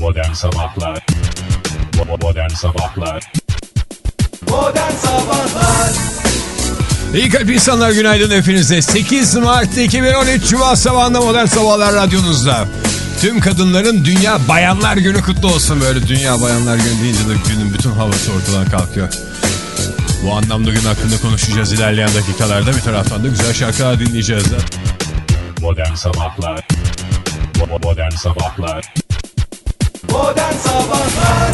Modern Sabahlar Modern Sabahlar Modern Sabahlar İyi kalp insanlar günaydın hepinize. 8 Mart 2013 Cuma sabahında Modern Sabahlar Radyonuzda. Tüm kadınların Dünya Bayanlar Günü kutlu olsun. Böyle Dünya Bayanlar Günü deyince de günün bütün havası ortadan kalkıyor. Bu anlamda gün hakkında konuşacağız ilerleyen dakikalarda. Bir taraftan da güzel şarkılar dinleyeceğiz de. Modern Sabahlar Modern Sabahlar Modern Sabahlar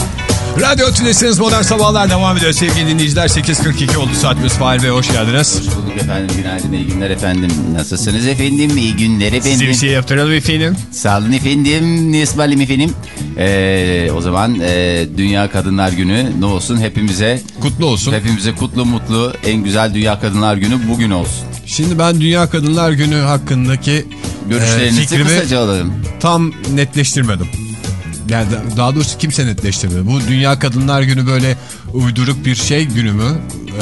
Radyo Tülesi'niz Modern Sabahlar devam ediyor sevgili dinleyiciler. 8.42 oldu saatimiz Fahir Bey hoş geldiniz. bulduk efendim. Günaydın, iyi günler efendim. Nasılsınız efendim? İyi günler efendim. Size bir şey yaptıralım efendim. Sağ olun efendim. Nisbalim efendim. Ee, o zaman e, Dünya Kadınlar Günü ne olsun hepimize Kutlu olsun. hepimize kutlu mutlu en güzel Dünya Kadınlar Günü bugün olsun. Şimdi ben Dünya Kadınlar Günü hakkındaki Görüşlerinizi e, fikrimi kısaca alalım. tam netleştirmedim. Yani da- daha doğrusu kimse netleştirmedi. Bu Dünya Kadınlar Günü böyle uyduruk bir şey günü mü?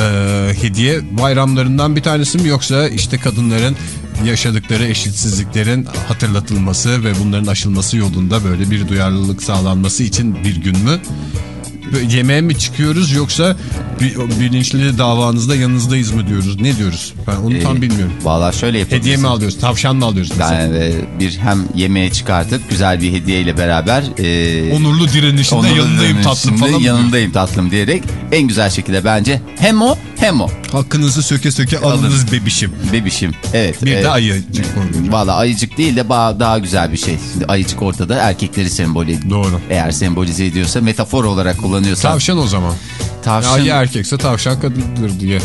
Ee, hediye bayramlarından bir tanesi mi yoksa işte kadınların yaşadıkları eşitsizliklerin hatırlatılması ve bunların aşılması yolunda böyle bir duyarlılık sağlanması için bir gün mü? Yemeğe mi çıkıyoruz yoksa bilinçli davanızda yanınızdayız mı diyoruz? Ne diyoruz? Ben onu tam Ee, bilmiyorum. Valla şöyle yapalım. Hediye mi alıyoruz? Tavşan mı alıyoruz? mesela? Yani e, bir hem yemeğe çıkartıp güzel bir hediyeyle beraber e, Onurlu direnişinde onurlu yanındayım tatlım dönüşünde falan yanındayım tatlım diyerek en güzel şekilde bence hem o hem o Hakkınızı söke söke alınız bebişim. bebişim. Evet. Bir e, de ayıcık. Valla ayıcık değil de daha güzel bir şey. Şimdi ayıcık ortada erkekleri sembol ediyor. Doğru. Eğer sembolize ediyorsa metafor olarak kullanıyorsa. Tavşan o zaman. Tavşan. Ayı erkekse tavşan kadındır diye.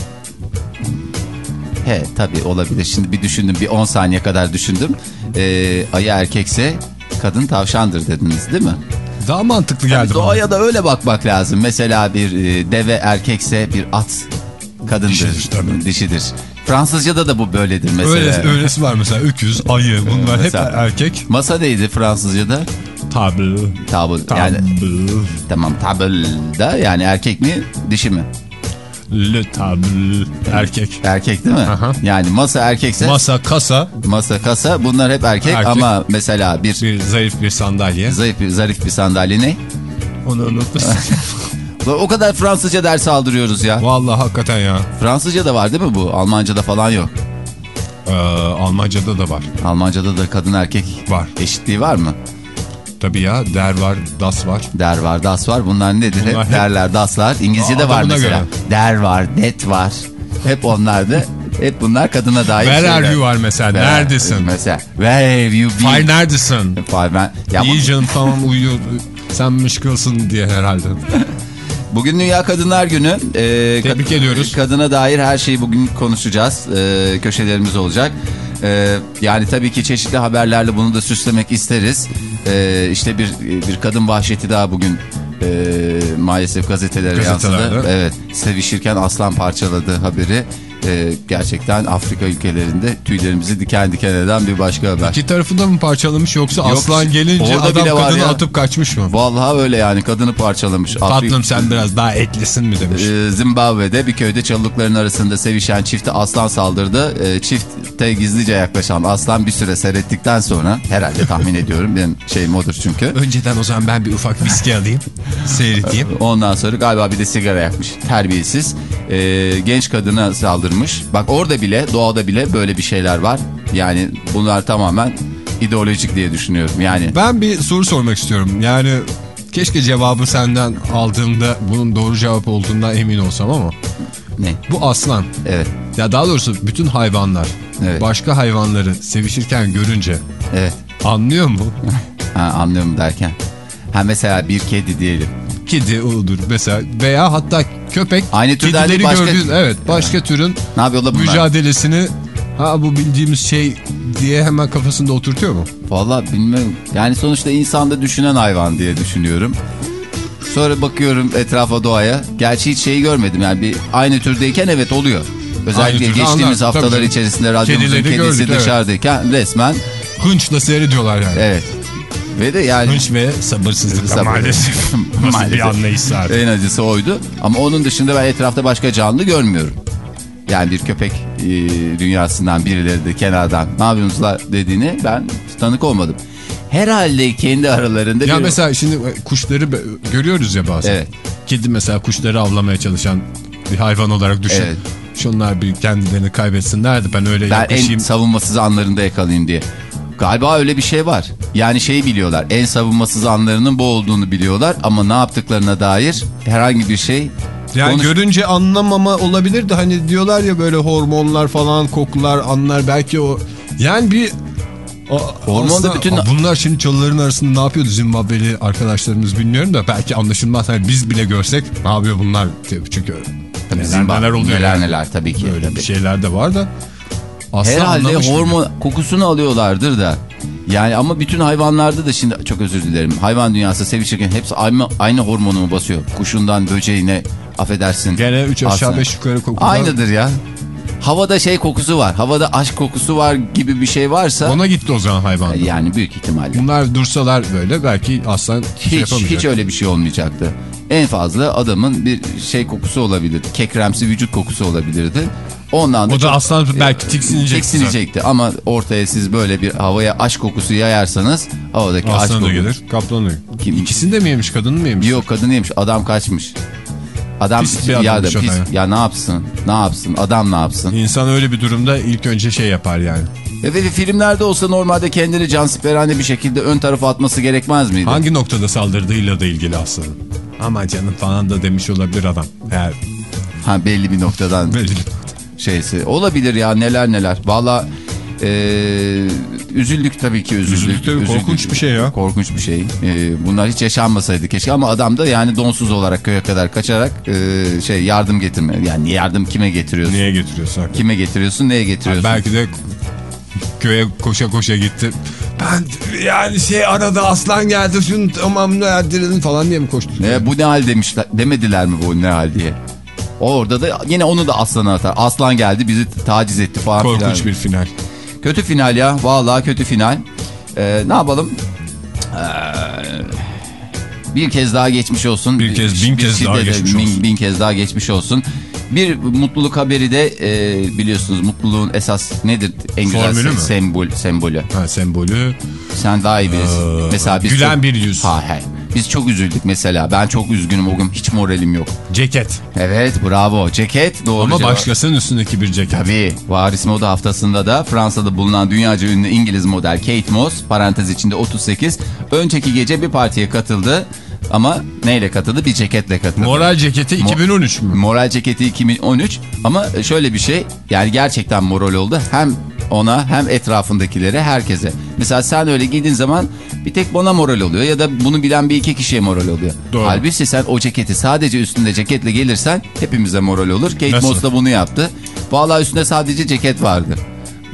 He tabii olabilir. Şimdi bir düşündüm bir 10 saniye kadar düşündüm. Ee, ayı erkekse kadın tavşandır dediniz değil mi? Daha mantıklı geldi bana. doğaya da öyle bakmak lazım. Mesela bir e, deve erkekse bir at kadındır. Dişidir tabii. Dişidir. Fransızcada da bu böyledir mesela. Öyle, öylesi var mesela öküz, ayı bunlar hep erkek. Masa neydi Fransızcada? Tabl. Yani Tabl. tamam tabul da yani erkek mi dişi mi? Le tabl. Erkek. Erkek değil mi? Aha. Yani masa erkekse Masa, kasa, masa kasa bunlar hep erkek, Erkek. ama mesela bir bir zayıf bir sandalye. zayıf bir, zarif bir sandalye ne? Onu unutmuşsun. O kadar Fransızca ders aldırıyoruz ya. Vallahi hakikaten ya. Fransızca da var değil mi bu? Almanca'da falan yok. Ee, Almanca'da da var. Almanca'da da kadın erkek Var. eşitliği var mı? Tabii ya der var, das var. Der var, das var. Bunlar nedir? Bunlar hep derler, daslar. İngilizce'de var Adamına mesela. göre. Der var, det var. Hep onlarda. hep bunlar kadına dair Where şeyler. are you var mesela. Where- Neredesin? Mesela. Where have you been? Fire neredesin? Fire ben. Ya İyi canım tamam uyuyor. Sen mışkılsın diye herhalde. Bugün Dünya Kadınlar Günü. Ee, Tebrik ediyoruz. Kadına dair her şeyi bugün konuşacağız. Ee, köşelerimiz olacak. Ee, yani tabii ki çeşitli haberlerle bunu da süslemek isteriz. Ee, işte bir bir kadın vahşeti daha bugün e, maalesef gazetelere yansıdı. Evet, sevişirken aslan parçaladı haberi. Ee, gerçekten Afrika ülkelerinde tüylerimizi diken diken eden bir başka haber. İki tarafı da mı parçalamış yoksa Yok, aslan gelince adam bile var kadını ya. atıp kaçmış mı? Vallahi öyle yani kadını parçalamış. Tatlım sen biraz daha etlisin mi demiş. Ee, Zimbabwe'de bir köyde çalılıkların arasında sevişen çifte aslan saldırdı. Ee, çifte gizlice yaklaşan aslan bir süre seyrettikten sonra herhalde tahmin ediyorum benim şeyim odur çünkü. Önceden o zaman ben bir ufak viski alayım. Seyredeyim. Ondan sonra galiba bir de sigara yakmış. Terbiyesiz. Ee, genç kadına saldırmış. Bak orada bile doğada bile böyle bir şeyler var. Yani bunlar tamamen ideolojik diye düşünüyorum. Yani Ben bir soru sormak istiyorum. Yani keşke cevabı senden aldığımda bunun doğru cevap olduğundan emin olsam ama. ne? Bu aslan. Evet. Ya daha doğrusu bütün hayvanlar Evet. başka hayvanları sevişirken görünce Evet. anlıyor mu? Ha, anlıyorum derken. Ha mesela bir kedi diyelim. Kedi olur mesela veya hatta köpek Aynı türden kedileri başka- gördüğün evet başka türün Ne yapıyorlar bunlar? mücadelesini ha bu bildiğimiz şey diye hemen kafasında oturtuyor mu? Valla bilmiyorum. Yani sonuçta insanda düşünen hayvan diye düşünüyorum. Sonra bakıyorum etrafa doğaya. Gerçi hiç şeyi görmedim. Yani bir aynı türdeyken evet oluyor. Özellikle Aynı türde geçtiğimiz tabii haftalar canım. içerisinde radyomuzun Kedileri kedisi gördük, evet. dışarıdayken resmen Hınçla seyrediyorlar yani. evet. Ve de yani Hınç ve sabırsızlık Sabır. maalesef. Maalesef. bir anlayışsa artık. en acısı oydu. Ama onun dışında ben etrafta başka canlı görmüyorum. Yani bir köpek e, dünyasından birileri de kenardan ne yapıyorsunuz la dediğini ben tanık olmadım. herhalde kendi aralarında Ya bir... mesela şimdi kuşları be- görüyoruz ya bazen. Evet. Kedi mesela kuşları avlamaya çalışan bir hayvan olarak düşün. Evet. Şunlar bir kendilerini kaybetsinler de ben öyle ben en yaklaşayım. savunmasız anlarında yakalayayım diye. Galiba öyle bir şey var. Yani şeyi biliyorlar. En savunmasız anlarının bu olduğunu biliyorlar ama ne yaptıklarına dair herhangi bir şey Yani konuş- görünce anlamama olabilir de hani diyorlar ya böyle hormonlar falan kokular anlar belki o yani bir A- Hormon da aslında- bütün- bunlar şimdi çalıların arasında ne yapıyordu Zimbabweli arkadaşlarımız bilmiyorum da belki anlaşılmaz. Hani biz bile görsek ne yapıyor bunlar çünkü neler Zimbabwe- neler oluyor. neler yani. neler tabii ki. Tabii. bir şeyler de var da. Aslında Herhalde hormon kokusunu alıyorlardır da. Yani ama bütün hayvanlarda da şimdi çok özür dilerim. Hayvan dünyası sevişirken hepsi aynı, aynı hormonu mu basıyor? Kuşundan böceğine affedersin. Gene 3 aşağı Aslında. 5 yukarı kokular. Aynıdır ya. Havada şey kokusu var. Havada aşk kokusu var gibi bir şey varsa. Ona gitti o zaman hayvan. Yani büyük ihtimalle. Bunlar dursalar böyle belki aslan şey Hiç, yapamayacak. hiç öyle bir şey olmayacaktı. En fazla adamın bir şey kokusu olabilir. Kekremsi vücut kokusu olabilirdi. Ondan da O da aslan belki tiksinecek. tiksinecekti. Ama ortaya siz böyle bir havaya aşk kokusu yayarsanız havadaki aşk Aslan da kokusu. gelir, kaplan da Kim? İkisini de mi yemiş, kadını mı yemiş? Yok kadın yemiş adam kaçmış. Adam Pis bir ya pis ya. ya ne yapsın? Ne yapsın? Adam ne yapsın? İnsan öyle bir durumda ilk önce şey yapar yani. Ve, ve filmlerde olsa normalde kendini cansiperane bir şekilde ön tarafa atması gerekmez miydi? Hangi noktada saldırdığıyla da ilgili aslanın. Ama canım falan da demiş olabilir adam. Eğer Ha belli bir noktadan belli. Şeysi. Olabilir ya neler neler. Valla eee, üzüldük tabii ki üzüldük. Üzüldük tabii, korkunç bir şey ya. Korkunç bir şey. Eee, bunlar hiç yaşanmasaydı keşke ama adam da yani donsuz olarak köye kadar kaçarak eee, şey yardım getirme. Yani yardım kime getiriyorsun? Niye getiriyorsun? hakikaten? Kime getiriyorsun neye getiriyorsun? Belki de köye koşa koşa gitti. Ben yani şey arada aslan geldi şunu tamam ne falan diye mi koştu? Ne, bu ne hal demişler, demediler mi bu ne hal diye. Orada da yine onu da aslana atar. Aslan geldi bizi taciz etti falan Korkunç filan. bir final. Kötü final ya. Vallahi kötü final. Ee, ne yapalım? Ee, bir kez daha geçmiş olsun. Bir kez, bin kez daha geçmiş bin, olsun. Bin kez daha geçmiş olsun. Bir mutluluk haberi de e, biliyorsunuz mutluluğun esas nedir? En güzel Formülü mü? sembol, sembolü. Ha, sembolü. Sen daha iyi bilirsin. Ee, mesela biz gülen bir yüz. Ha, he. Biz çok üzüldük mesela. Ben çok üzgünüm o gün. Hiç moralim yok. Ceket. Evet bravo. Ceket doğru Ama cevap. başkasının üstündeki bir ceket. Tabii. Varis Moda haftasında da Fransa'da bulunan dünyaca ünlü İngiliz model Kate Moss parantez içinde 38 önceki gece bir partiye katıldı. Ama neyle katıldı? Bir ceketle katıldı. Moral ceketi 2013 mü? Moral ceketi 2013 ama şöyle bir şey yani gerçekten moral oldu. Hem ona hem etrafındakilere herkese. Mesela sen öyle giydiğin zaman bir tek bana moral oluyor ya da bunu bilen bir iki kişiye moral oluyor. Doğru. Halbuki sen o ceketi sadece üstünde ceketle gelirsen hepimize moral olur. Kate? Moss da bunu yaptı. Vallahi üstünde sadece ceket vardı.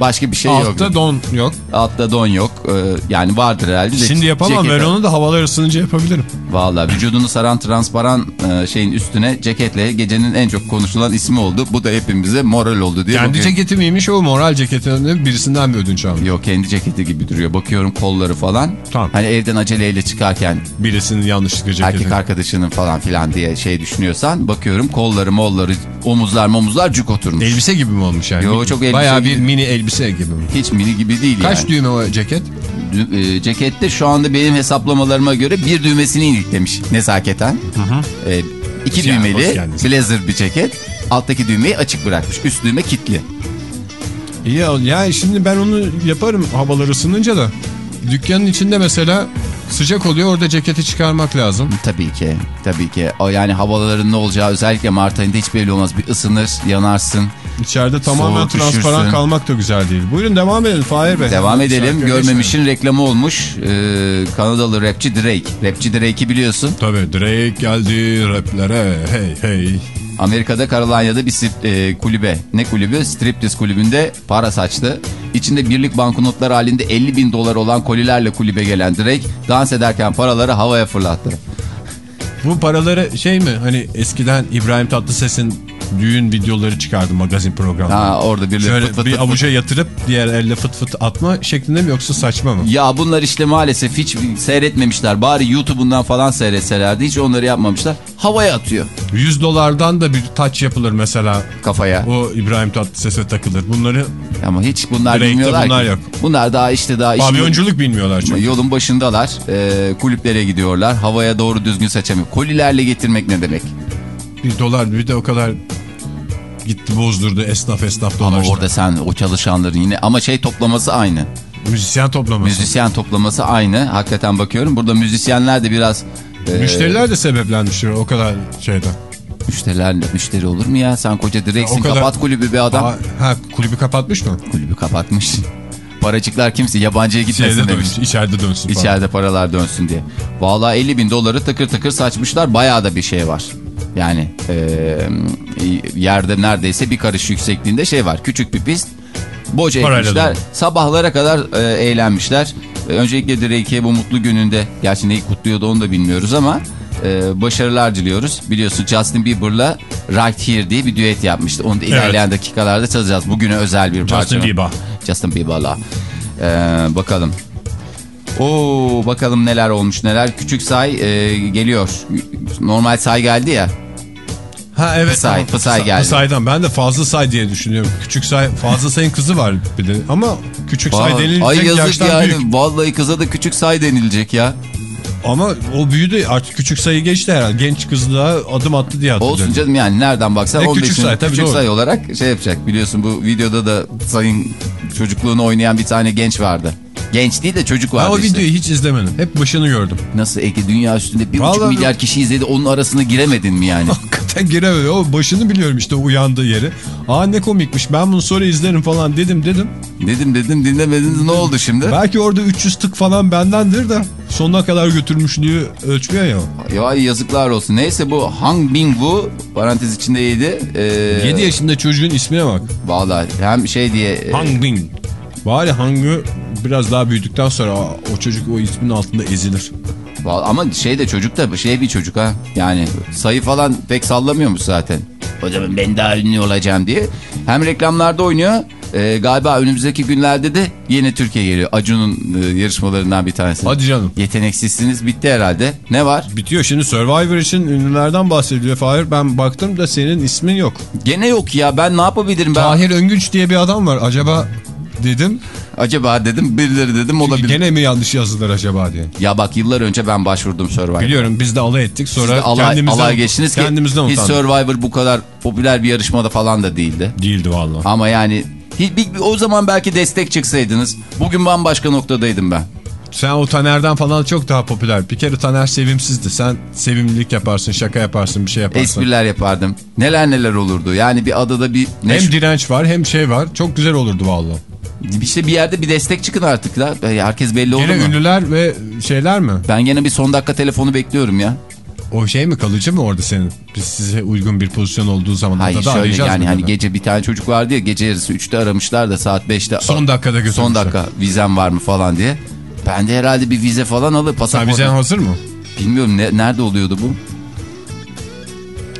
Başka bir şey yok. Altta don yok. Altta don yok. Ee, yani vardır herhalde. de Şimdi yapamam ceket- ben onu da havalar ısınınca yapabilirim. Vallahi vücudunu saran transparan e, şeyin üstüne ceketle gecenin en çok konuşulan ismi oldu. Bu da hepimize moral oldu diye. Kendi bakıyorum. ceketi miymiş o moral ceketini birisinden mi ödünç aldı? Yok kendi ceketi gibi duruyor. Bakıyorum kolları falan. Tamam. Hani evden aceleyle çıkarken Birisinin yanlışlıkla ceketi. erkek arkadaşının falan filan diye şey düşünüyorsan bakıyorum kolları molları omuzlar momuzlar cuk oturmuş. Elbise gibi mi olmuş yani? Yo, çok elbise Bayağı gibi. bir mini elbise gibi mi? Hiç mini gibi değil Kaç yani. düğme o ceket? Dü- e, cekette şu anda benim hesaplamalarıma göre bir düğmesini iliklemiş nezaketen. E, iki Hoş geldin, hoş düğmeli blazer bir ceket. Alttaki düğmeyi açık bırakmış. Üst düğme kilitli. İyi ya yani şimdi ben onu yaparım havalar ısınınca da. Dükkanın içinde mesela sıcak oluyor orada ceketi çıkarmak lazım. Tabii ki. Tabii ki. O yani havaların ne olacağı özellikle Mart ayında hiç belli olmaz. Bir ısınır, yanarsın. İçeride tamamen Soğuk, transparan üşürsün. kalmak da güzel değil. Buyurun devam edelim Fahir Bey. Devam edelim. Görmemişin reklamı olmuş. Ee, Kanadalı rapçi Drake. Rapçi Drake'i biliyorsun. Tabii Drake geldi raplere hey hey. Amerika'da Carolina'da bir strip- e, kulübe. Ne kulübü? Striptease kulübünde para saçtı. İçinde birlik banknotlar halinde 50 bin dolar olan kolilerle kulübe gelen Drake dans ederken paraları havaya fırlattı. Bu paraları şey mi hani eskiden İbrahim Tatlıses'in düğün videoları çıkardı magazin programında. Ha orada birileri Şöyle fıt fıt bir fıt fıt. avuca yatırıp diğer elle fıt fıt atma şeklinde mi yoksa saçma mı? Ya bunlar işte maalesef hiç seyretmemişler. Bari YouTube'undan falan seyretselerdi. Hiç onları yapmamışlar. Havaya atıyor 100 dolardan da bir taç yapılır mesela. kafaya. O İbrahim Tatlıses'e takılır. Bunları Ama hiç bunlar bilmiyorlar bunlar ki. yok. Bunlar daha işte daha pavyonculuk bilmiyorlar çünkü. Yolun başındalar. Ee, kulüplere gidiyorlar. Havaya doğru düzgün saçamıyor. Kolilerle getirmek ne demek? Bir dolar bir de o kadar gitti bozdurdu esnaf esnaf Ama dolaştı. orada sen o çalışanların yine ama şey toplaması aynı. Müzisyen toplaması. Müzisyen toplaması aynı. Hakikaten bakıyorum. Burada müzisyenler de biraz e, Müşteriler de sebeplenmiştir o kadar şeyden. müşteriler müşteri olur mu ya? Sen koca direksin. Kadar- Kapat kulübü be adam. Ha kulübü kapatmış mı? Kulübü kapatmış. Paracıklar kimse yabancıya gitmesin Şeyde demiş. dönsün, içeride dönsün falan. İçeride paralar dönsün diye. Vallahi 50 bin doları tıkır tıkır saçmışlar. Bayağı da bir şey var. Yani e, yerde neredeyse bir karış yüksekliğinde şey var. Küçük bir pist. Boca etmişler. Sabahlara kadar e, eğlenmişler. E, öncelikle Drake'e bu mutlu gününde gerçi neyi kutluyordu onu da bilmiyoruz ama e, başarılar diliyoruz. Biliyorsun Justin Bieber'la Right Here diye bir düet yapmıştı. Onu da ilerleyen dakikalarda çalacağız. Bugüne özel bir parça. Justin Bieber. Justin Bieber'la. Ee, bakalım. Oo bakalım neler olmuş neler. Küçük say e, geliyor. Normal say geldi ya. Ha evet. Fısay, tamam. Fısa- geldi. Fısay'dan ben de fazla say diye düşünüyorum. Küçük say, fazla sayın kızı var bir de. Ama küçük say denilecek Ay yazık yaştan yani. büyük. Vallahi kıza da küçük say denilecek ya. Ama o büyüdü artık küçük sayı geçti herhalde. Genç kız daha adım attı diye hatırlıyorum. Olsun canım yani nereden baksan Ne 15 küçük küçük say, tabii doğru. say olarak şey yapacak. Biliyorsun bu videoda da sayın çocukluğunu oynayan bir tane genç vardı. Genç değil de çocuk vardı Ben o işte. videoyu hiç izlemedim. Hep başını gördüm. Nasıl Ege dünya üstünde bir buçuk Vallahi- milyar kişi izledi onun arasına giremedin mi yani? Hakikaten giremedim. O başını biliyorum işte uyandığı yeri. Aa ne komikmiş ben bunu sonra izlerim falan dedim dedim. dedim dedim dinlemediniz ne oldu şimdi? Belki orada 300 tık falan bendendir de sonuna kadar götürmüşlüğü ölçmüyor ya. Ya yazıklar olsun. Neyse bu Hang Bing-woo parantez içinde 7. Ee, 7 yaşında çocuğun ismine bak. Vallahi hem şey diye e, Hang Bing. Bari Hang'ı biraz daha büyüdükten sonra o o çocuk o ismin altında ezilir. Ama şey de çocuk da şey bir çocuk ha. Yani sayı falan pek sallamıyormuş zaten. Zaman ben daha ünlü olacağım diye. Hem reklamlarda oynuyor. e, galiba önümüzdeki günlerde de yeni Türkiye geliyor. Acun'un e, yarışmalarından bir tanesi. Hadi canım. Yeteneksizsiniz bitti herhalde. Ne var? Bitiyor şimdi Survivor için ünlülerden bahsediliyor Fahir. Ben baktım da senin ismin yok. Gene yok ya ben ne yapabilirim ben? Tahir Öngünç diye bir adam var. Acaba dedim. Acaba dedim birileri dedim olabilir. Gene mi yanlış yazdılar acaba diye. Ya bak yıllar önce ben başvurdum Survivor'a. Biliyorum biz de alay ettik. Sonra Siz alay, kendimizden, alay geçtiniz ki kendimizden hiç. Survivor bu kadar popüler bir yarışmada falan da değildi. Değildi valla. Ama yani hiç- bir- bir- o zaman belki destek çıksaydınız. Bugün bambaşka noktadaydım ben. Sen o Taner'den falan çok daha popüler. Bir kere Taner sevimsizdi. Sen sevimlilik yaparsın, şaka yaparsın, bir şey yaparsın. Espriler yapardım. Neler neler olurdu. Yani bir adada bir... Ne Hem direnç var hem şey var. Çok güzel olurdu valla. İşte bir yerde bir destek çıkın artık da. Herkes belli oldu Gene mu? ünlüler ve şeyler mi? Ben gene bir son dakika telefonu bekliyorum ya. O şey mi kalıcı mı orada senin? Biz size uygun bir pozisyon olduğu zaman Hayır adada şöyle yani hani dedi? gece bir tane çocuk vardı ya gece yarısı 3'te aramışlar da saat 5'te. Son dakikada götürmüşler. Son dakika vizem var mı falan diye. Ben de herhalde bir vize falan Sen pasaport. vizen hazır mı? Bilmiyorum ne, nerede oluyordu bu?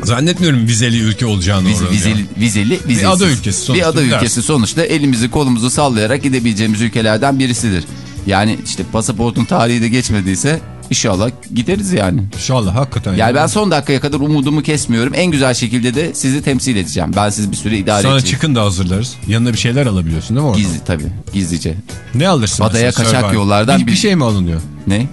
Zannetmiyorum vizeli ülke olacağını orada. vizeli, vizeli, vizesiz. ada ülkesi sonuçta, Bir ada dersin. ülkesi sonuçta elimizi kolumuzu sallayarak gidebileceğimiz ülkelerden birisidir. Yani işte pasaportun tarihi de geçmediyse inşallah gideriz yani. İnşallah hakikaten. Yani ben son dakikaya kadar umudumu kesmiyorum. En güzel şekilde de sizi temsil edeceğim. Ben sizi bir süre idare Sonra edeceğim. çıkın da hazırlarız. Yanına bir şeyler alabiliyorsun değil mi orada? Gizli tabii gizlice. Ne alırsın? Adaya kaçak Survivor? yollardan bir, bir- bir şey mi alınıyor? Ne?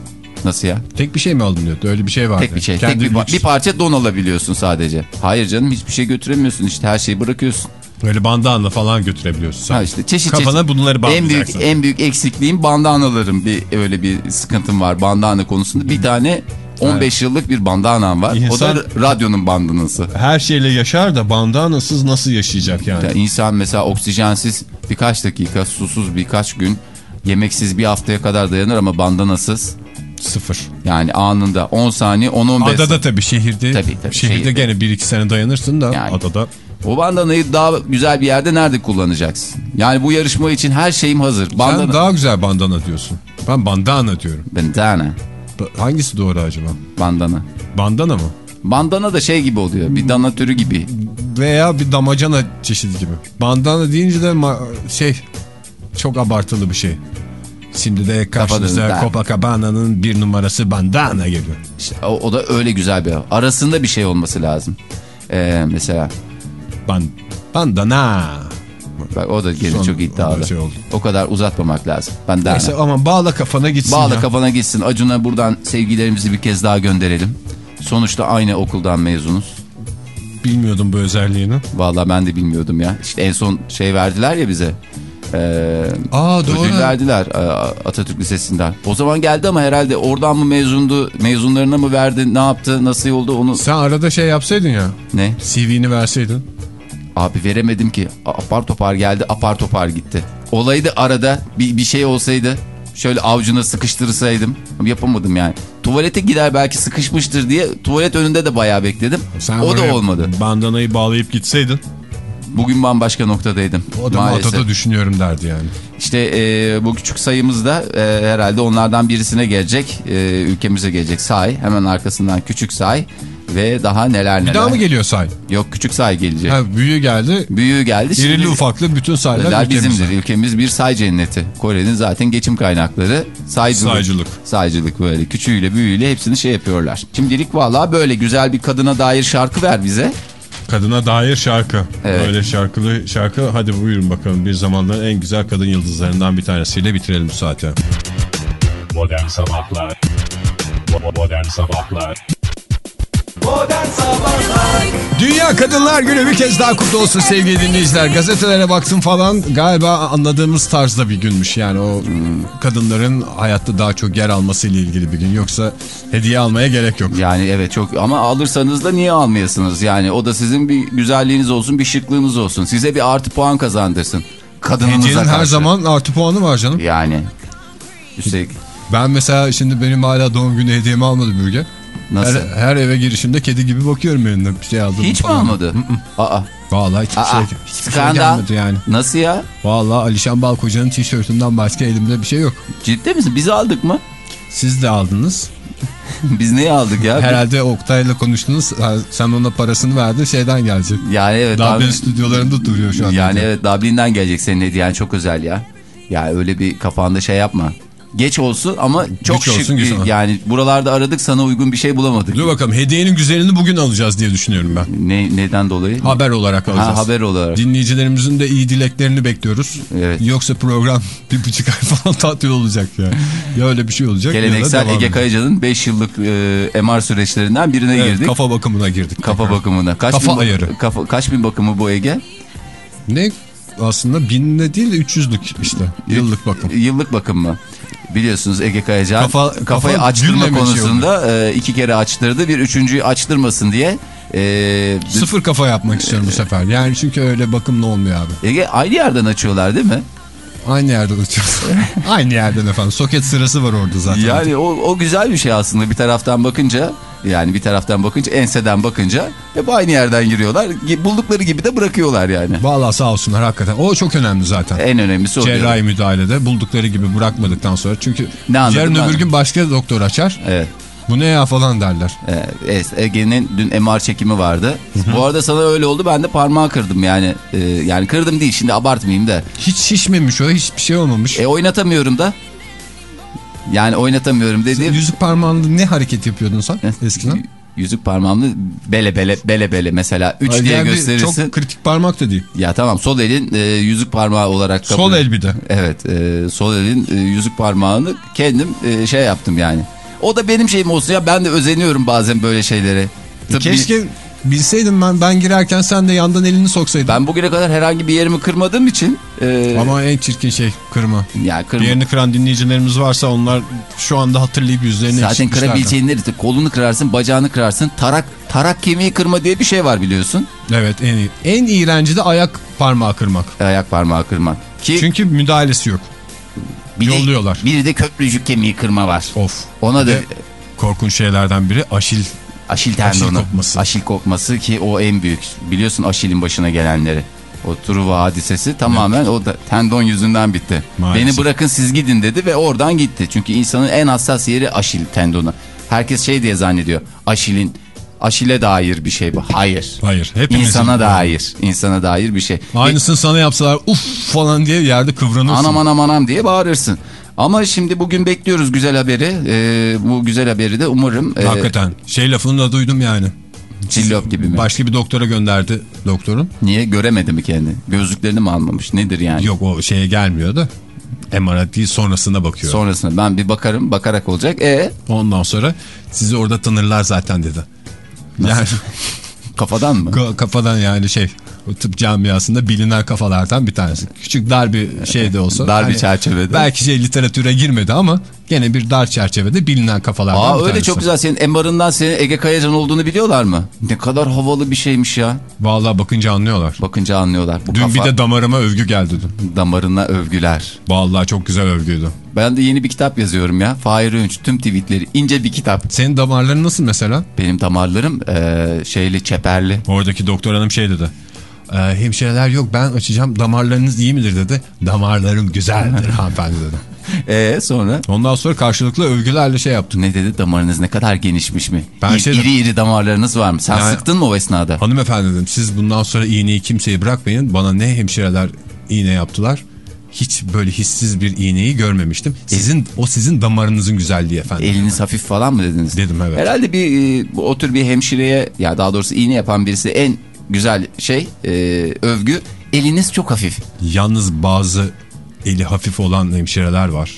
Nasıl ya? Tek bir şey mi alınıyor? Öyle bir şey vardı. Tek bir şey. Kendi Tek bir, lüks- bir parça don alabiliyorsun sadece. Hayır canım hiçbir şey götüremiyorsun işte her şeyi bırakıyorsun. Böyle bandana falan götürebiliyorsun. sen. Ha işte çeşit Kafana çeşit. bunları en büyük bağlayacaksın. en büyük eksikliğim bandanalarım. Bir öyle bir sıkıntım var bandana konusunda. Bir tane 15 yıllık bir bandanam var. O İnsan- da radyonun bandanası. Her şeyle yaşar da bandanasız nasıl yaşayacak yani? Yani insan mesela oksijensiz birkaç dakika, susuz birkaç gün, yemeksiz bir haftaya kadar dayanır ama bandanasız Sıfır. yani anında 10 saniye 10-15 Adada tabii şehirde. Tabii, tabii, şehirde şehirde. gene bir iki sene dayanırsın da Yani. adada. O bandanayı daha güzel bir yerde nerede kullanacaksın? Yani bu yarışma için her şeyim hazır. Bandana... Sen daha güzel bandana diyorsun. Ben bandana diyorum. Bandana. Ba- Hangisi doğru acaba? Bandana. Bandana mı? Bandana da şey gibi oluyor. Bir dana türü gibi. veya bir damacana çeşidi gibi. Bandana deyince de şey çok abartılı bir şey. Şimdi de karşınıza Copacabana'nın bir numarası bandana geliyor. İşte o, o da öyle güzel bir arasında bir şey olması lazım. Ee, mesela Ban bandana. bak o da gene Son- çok iddialı. öyle şey oldu. o kadar uzatmamak lazım. Ben daha Neyse ama bağla kafana gitsin Bağla ya. kafana gitsin. Acun'a buradan sevgilerimizi bir kez daha gönderelim. Sonuçta aynı okuldan mezunuz. Bilmiyordum bu özelliğini. Vallahi ben de bilmiyordum ya. İşte en son şey verdiler ya bize. Ee, Aa doğru. ödül verdiler e, Atatürk Lisesi'nden. O zaman geldi ama herhalde oradan mı mezundu, mezunlarına mı verdi, ne yaptı, nasıl oldu onu... Sen arada şey yapsaydın ya. Ne? CV'ni verseydin. Abi veremedim ki. Apar topar geldi, apar topar gitti. Olaydı arada bir, bir şey olsaydı, şöyle avcuna sıkıştırsaydım. Yapamadım yani. Tuvalete gider belki sıkışmıştır diye tuvalet önünde de bayağı bekledim. Sen o da olmadı. Bandanayı bağlayıp gitseydin. Bugün bambaşka noktadaydım. O da maalesef. Düşünüyorum derdi yani. İşte e, bu küçük sayımız da e, herhalde onlardan birisine gelecek. E, ülkemize gelecek say. Hemen arkasından küçük say. Ve daha neler neler. Bir daha mı geliyor say? Yok küçük say gelecek. Ha, büyüğü geldi. Büyüğü geldi. Şimdi İrili ufaklı bütün saylar ülkemizde. bizimdir. Ülkemiz bir say cenneti. Kore'nin zaten geçim kaynakları saycılık. Saycılık. Saycılık böyle küçüğüyle büyüğüyle hepsini şey yapıyorlar. Şimdilik valla böyle güzel bir kadına dair şarkı ver bize. Kadına dair şarkı. Evet. Böyle şarkılı şarkı. Hadi buyurun bakalım. Bir zamanların en güzel kadın yıldızlarından bir tanesiyle bitirelim bu saati. Modern Sabahlar Bo- Modern Sabahlar Modern Sabahlar Dünya Kadınlar Günü bir kez daha kutlu olsun sevgili dinleyiciler. Gazetelere baktım falan galiba anladığımız tarzda bir günmüş. Yani o kadınların hayatta daha çok yer alması ile ilgili bir gün. Yoksa hediye almaya gerek yok. Yani evet çok ama alırsanız da niye almayasınız? Yani o da sizin bir güzelliğiniz olsun bir şıklığınız olsun. Size bir artı puan kazandırsın. Kadınınıza Hediyenin her karşı. zaman artı puanı var canım. Yani. Üstelik Ben mesela şimdi benim hala doğum günü hediyemi almadı Bürge. Nasıl? Her, her eve girişimde kedi gibi bakıyorum önüne bir şey aldım. Hiç mi falan. almadı? Aa, Vallahi hiçbir aa, şey, hiçbir şey gelmedi yani. Nasıl ya? Vallahi Alişan Balkoca'nın tişörtünden başka elimde bir şey yok. Ciddi misin? Biz aldık mı? Siz de aldınız. Biz neyi aldık ya? Herhalde Oktay'la konuştunuz. Sen ona parasını verdin şeyden gelecek. Yani evet. Dublin abi- stüdyolarında duruyor şu an. Yani evet Dublin'den gelecek senin hediyen çok özel ya. Ya öyle bir kafanda şey yapma. Geç olsun ama çok Geç şık. olsun, güzel. Yani buralarda aradık sana uygun bir şey bulamadık. Dur bakalım hediyenin güzelini bugün alacağız diye düşünüyorum ben. Ne, neden dolayı? Haber olarak alacağız. Ha, haber olarak. Dinleyicilerimizin de iyi dileklerini bekliyoruz. Evet. Yoksa program bir buçuk ay falan tatil olacak yani. Ya öyle bir şey olacak ya Geleneksel Ege. Kayaca'nın 5 yıllık e, MR süreçlerinden birine Evet, girdik. kafa bakımına girdik. Kafa tekrar. bakımına. Kaç Kafa bin, ayarı. Kafa, kaç bin bakımı bu Ege? Ne aslında binle değil de 300'lük işte yıllık bakım. Yıllık bakım mı? Biliyorsunuz Ege Kayacan Kafa- kafayı kafa açtırma konusunda e, iki kere açtırdı. Bir üçüncüyü açtırmasın diye. E, Sıfır kafa yapmak istiyorum bu sefer. Yani çünkü öyle bakımla olmuyor abi. Ege aynı yerden açıyorlar değil mi? Aynı yerden uçuyoruz. Aynı yerden efendim. Soket sırası var orada zaten. Yani o, o güzel bir şey aslında bir taraftan bakınca yani bir taraftan bakınca enseden bakınca hep aynı yerden giriyorlar. Buldukları gibi de bırakıyorlar yani. Vallahi sağ olsunlar hakikaten. O çok önemli zaten. En önemlisi o. Cerrahi müdahalede buldukları gibi bırakmadıktan sonra. Çünkü Ne anladım yarın öbür gün başka doktor açar. Evet. Bu ne ya falan derler. Evet, Ege'nin dün MR çekimi vardı. Bu arada sana öyle oldu ben de parmağı kırdım yani. Ee, yani kırdım değil şimdi abartmayayım da. Hiç şişmemiş o. Hiçbir şey olmamış. E oynatamıyorum da. Yani oynatamıyorum dediğim. Yüzük parmağında ne hareket yapıyordun sen eskiden? Yüzük parmağımda bele bele bele bele mesela 3 diye Yani gösterirsin. Çok kritik parmak da değil. Ya tamam sol elin e, yüzük parmağı olarak kabul Sol el bir de. Evet e, sol elin e, yüzük parmağını kendim e, şey yaptım yani. O da benim şeyim olsun ya ben de özeniyorum bazen böyle şeylere. Tıbbi- Keşke bilseydim ben ben girerken sen de yandan elini soksaydın. Ben bugüne kadar herhangi bir yerimi kırmadığım için. E, Ama en çirkin şey kırma. ya kırma. Bir yerini kıran dinleyicilerimiz varsa onlar şu anda hatırlayıp yüzlerine Zaten de. kırabileceğin neresi? Kolunu kırarsın, bacağını kırarsın. Tarak tarak kemiği kırma diye bir şey var biliyorsun. Evet en iyi. En iğrenci de ayak parmağı kırmak. Ayak parmağı kırmak. Ki Çünkü müdahalesi yok. bir de- yolluyorlar. Bir de köprücük kemiği kırma var. Of. Ona da Ve korkunç şeylerden biri aşil. Aşil tendonu. Aşil kopması. Aşil kopması ki o en büyük. Biliyorsun aşilin başına gelenleri. O Truva hadisesi tamamen o da tendon yüzünden bitti. Maalesef. Beni bırakın siz gidin dedi ve oradan gitti. Çünkü insanın en hassas yeri aşil tendonu. Herkes şey diye zannediyor. Aşilin aşile dair bir şey bu. Hayır. Hayır. Hepimizin. İnsana dair. insana dair bir şey. Aynısını sana yapsalar uf falan diye yerde kıvranırsın. Anam anam anam diye bağırırsın. Ama şimdi bugün bekliyoruz güzel haberi. Ee, bu güzel haberi de umarım e, Hakikaten. Şey lafını da duydum yani. cillop gibi mi? Başka bir doktora gönderdi doktorun. Niye göremedi mi kendini? Gözlüklerini mi almamış? Nedir yani? Yok o şeye gelmiyor da. MRT değil sonrasına bakıyor. Sonrasında ben bir bakarım bakarak olacak. E Ondan sonra sizi orada tanırlar zaten dedi. Yani kafadan mı? ka- kafadan yani şey o tıp camiasında bilinen kafalardan bir tanesi. Küçük dar bir şey de olsa. Dar bir hani çerçevede. Belki şey literatüre girmedi ama gene bir dar çerçevede bilinen kafalardan Aa bir öyle tanesi. çok güzel. Senin MR'ından senin Ege Kayacan olduğunu biliyorlar mı? Ne kadar havalı bir şeymiş ya. Vallahi bakınca anlıyorlar. Bakınca anlıyorlar. Bu Dün kafa bir de damarıma övgü geldi dün. damarına övgüler. Vallahi çok güzel övgüydü. Ben de yeni bir kitap yazıyorum ya. Fahir Öğünç tüm tweetleri ince bir kitap. Senin damarların nasıl mesela? Benim damarlarım eee, şeyli çeperli. Oradaki doktor hanım şey dedi. "Ee, hemşireler yok ben açacağım damarlarınız iyi midir dedi. Damarlarım güzeldir hanımefendi dedi. Ee sonra Ondan sonra karşılıklı övgülerle şey yaptık. ne dedi damarınız ne kadar genişmiş mi? Ben İri, şey iri iri damarlarınız var mı? Sen Yani- sıktın mı o esnada? Hanımefendi dedim siz bundan sonra iğneyi kimseye bırakmayın. Bana ne hemşireler iğne yaptılar. Hiç böyle hissiz bir iğneyi görmemiştim. Sizin o sizin damarınızın güzelliği efendim. Eliniz hafif falan mı dediniz? Dedim, evet. Herhalde bir e, o tür bir hemşireye ya daha doğrusu iğne yapan birisi en güzel şey e, övgü eliniz çok hafif. Yalnız bazı eli hafif olan hemşireler var.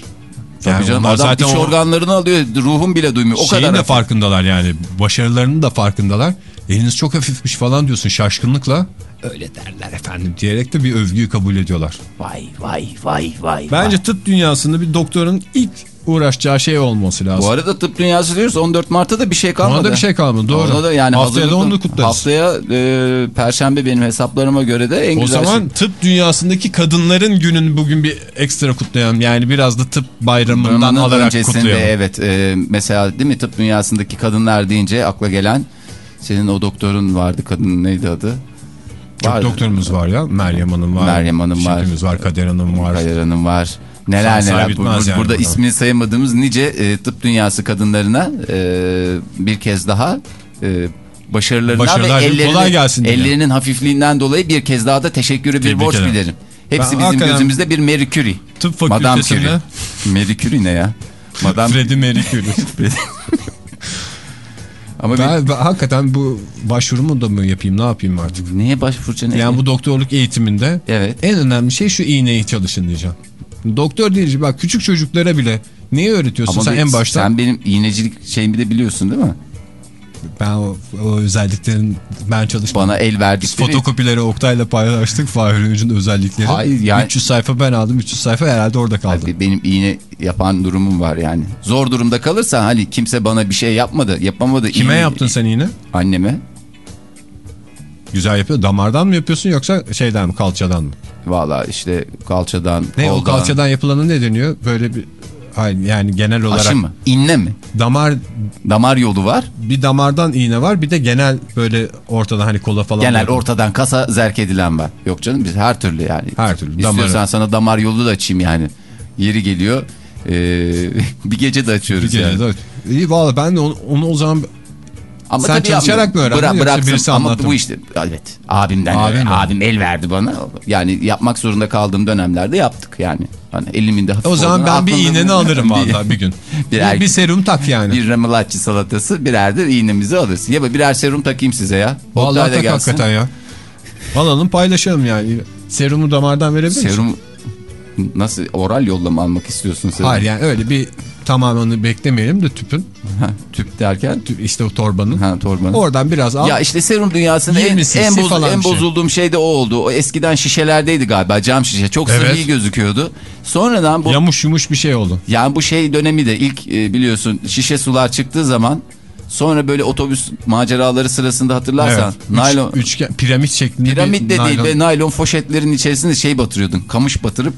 Tabii canım onlar adam iç o organlarını alıyor ruhum bile duymuyor. O şeyin kadar de hafif. farkındalar yani. Başarılarının da farkındalar. Eliniz çok hafifmiş falan diyorsun şaşkınlıkla. Öyle derler efendim diyerek de bir övgüyü kabul ediyorlar. Vay vay vay vay. Bence vay. tıp dünyasında bir doktorun ilk uğraşacağı şey olması lazım. Bu arada tıp dünyası diyoruz 14 Mart'ta da bir şey kalmadı. Ona da bir şey kalmadı doğru. Ona da yani Haftaya da onu kutlarız. Haftaya e, Perşembe benim hesaplarıma göre de en O güzel zaman şey. tıp dünyasındaki kadınların gününü bugün bir ekstra kutlayalım. Yani biraz da tıp bayramından Bunun alarak öncesinde kutlayalım. evet e, mesela değil mi tıp dünyasındaki kadınlar deyince akla gelen senin o doktorun vardı kadının neydi adı? Çok Vardı. doktorumuz var ya. Meryem Hanım var. Meryem Hanım var. Şefimiz var. Kader Hanım var. Kayar Hanım var. Neler say neler. Bur- yani burada bunlar. ismini sayamadığımız nice e, tıp dünyası kadınlarına e, bir kez daha e, başarılarına Başarılar ve ellerinin, Kolay gelsin ellerinin hafifliğinden dolayı bir kez daha da teşekkürü bir borç ederim. bilirim. Hepsi Ben bizim gözümüzde bir Marie Curie. Tıp Madame fakültesinde Curie. Marie Curie ne ya? Madame Freddie Mercury. Ama bir- ben, ben hakikaten bu başvurumu da mı yapayım ne yapayım artık? neye başvuracaksın? Yani bu doktorluk eğitiminde Evet. en önemli şey şu iğneyi çalışın diyeceğim. Doktor deyince bak küçük çocuklara bile neyi öğretiyorsun sen bir- en başta? Sen benim iğnecilik şeyimi de biliyorsun değil mi? Ben o, o özelliklerin ben çalışmadım. Bana el verdikleri... Fotokopileri Oktay'la paylaştık Fahri Öğüncü'nün özellikleri. Hayır, yani- 300 sayfa ben aldım 300 sayfa herhalde orada kaldı. Benim iğne yapan durumum var yani. Zor durumda kalırsan hani kimse bana bir şey yapmadı, yapamadı. Kime İğne- yaptın sen iğne? Anneme. Güzel yapıyor. Damardan mı yapıyorsun yoksa şeyden mi kalçadan mı? Valla işte kalçadan, Ne o koldan. kalçadan yapılanı ne deniyor? Böyle bir hayır, yani genel olarak Aşı mı? İnne mi? damar Damar yolu var. bir damardan iğne var bir de genel böyle ortada hani kola falan. Genel var. ortadan kasa zerk edilen var. Yok canım biz her türlü yani. Her türlü, İstiyorsan damarı. sana damar yolu da açayım yani. Yeri geliyor. Ee, bir gece de açıyoruz Bir yani. kere de- İyi valla ben de onu, onu o zaman Ama Sen çalışarak mı öğrendin yoksa bıraktım. birisi Ama anlattı bu işte evet abimden mi? abim el verdi bana. Yani yapmak zorunda kaldığım dönemlerde yaptık yani. Hani elimin de hafif o zaman ben bir iğneni alırım valla bir gün. Bir bir, serum tak yani. Bir ramılacı salatası birer de iğnemizi alırsın. Ya birer serum takayım size ya. Vallahi tak gelsin. hakikaten ya. Alalım paylaşalım yani. Serumu damardan verebilir misin? Nasıl oral yolla mı almak istiyorsun serum? Hayır yani öyle bir tamamını beklemeyelim de tüpün. Ha, tüp derken Tüp, işte o torbanın. ha torbanın. Oradan biraz al. Ya işte serum dünyasında en, 20 en, boz- en şey. bozulduğum şey de o oldu. O eskiden şişelerdeydi galiba cam şişe. Çok Evet. sıvı gözüküyordu. Sonradan bu Yamuş yumuş bir şey oldu. Yani bu şey dönemi de ilk e, biliyorsun şişe sular çıktığı zaman sonra böyle otobüs maceraları sırasında hatırlarsan Evet. Üç- naylon üçgen, piramit şeklinde piramit de değil naylon- be naylon foşetlerin içerisinde şey batırıyordun. Kamış batırıp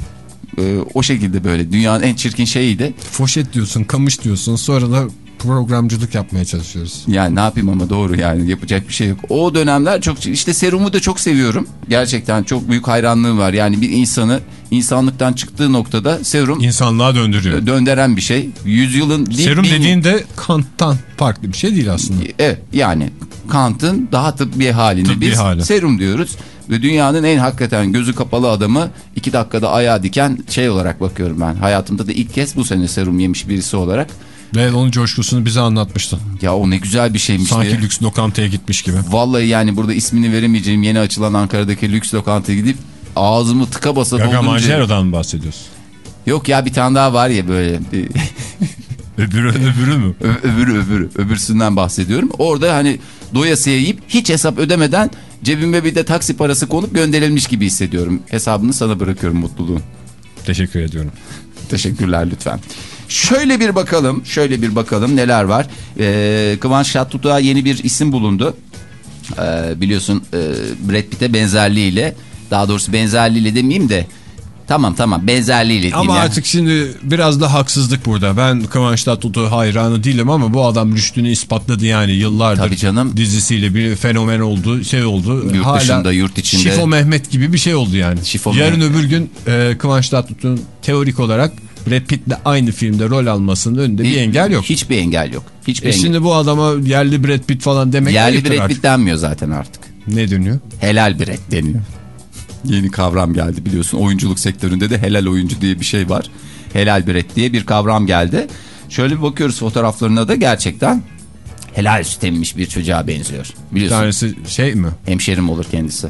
e, o şekilde böyle dünyanın en çirkin şeyiydi. Foşet diyorsun, kamış diyorsun. Sonra da programcılık yapmaya çalışıyoruz. Yani ne yapayım ama doğru yani yapacak bir şey yok. O dönemler çok işte serumu da çok seviyorum. Gerçekten çok büyük hayranlığım var. Yani bir insanı insanlıktan çıktığı noktada serum İnsanlığa döndürüyor. döndüren bir şey. Yüzyılın Serum bin- dediğin de kantan farklı bir şey değil aslında. Evet yani Kant'ın daha tıbbi halini Tıbbi biz hali. serum diyoruz. Ve dünyanın en hakikaten gözü kapalı adamı iki dakikada ayağa diken şey olarak bakıyorum ben. Hayatımda da ilk kez bu sene serum yemiş birisi olarak. Ve onun coşkusunu bize anlatmıştın. Ya o ne güzel bir şeymiş Sanki diye. lüks lokantaya gitmiş gibi. Vallahi yani burada ismini veremeyeceğim yeni açılan Ankara'daki lüks lokantaya gidip ağzımı tıka basa Gaga doldurunca... Manjero'dan mı bahsediyorsun? Yok ya bir tane daha var ya böyle Öbürü, öbürü mü? Ö- öbürü öbürü öbürsünden bahsediyorum. Orada hani doyasıya yiyip hiç hesap ödemeden cebime bir de taksi parası konup gönderilmiş gibi hissediyorum. Hesabını sana bırakıyorum mutluluğun. Teşekkür ediyorum. Teşekkürler lütfen. Şöyle bir bakalım, şöyle bir bakalım neler var. Ee, Kıvanç Tatlıtuğ'a yeni bir isim bulundu. Ee, biliyorsun e, Brad Pitt'e benzerliğiyle, daha doğrusu benzerliğiyle demeyeyim de tamam tamam benzerliğiyle Ama ya. artık şimdi biraz da haksızlık burada. Ben Kıvanç Tatlıtuğ hayranı değilim ama bu adam rüştünü ispatladı yani yıllardır. Tabii canım. Dizisiyle bir fenomen oldu, şey oldu. Yurt dışında, yurt içinde. Şifo Mehmet gibi bir şey oldu yani. Şifo Yarın Mehmet. öbür gün e, Kıvanç Tatlıtuğ'un teorik olarak Brad Pitt'le aynı filmde rol almasının önünde bir engel yok. Hiçbir engel yok. Hiçbir E engel. şimdi bu adama yerli Brad Pitt falan demek Yerli Brad artık. Pitt denmiyor zaten artık. Ne dönüyor? Helal Brad deniyor. Yeni kavram geldi biliyorsun. Oyunculuk sektöründe de helal oyuncu diye bir şey var. Helal Brad diye bir kavram geldi. Şöyle bir bakıyoruz fotoğraflarına da gerçekten helal süt emmiş bir çocuğa benziyor. Bir Biliyorsun tanesi şey mi? hemşerim olur kendisi.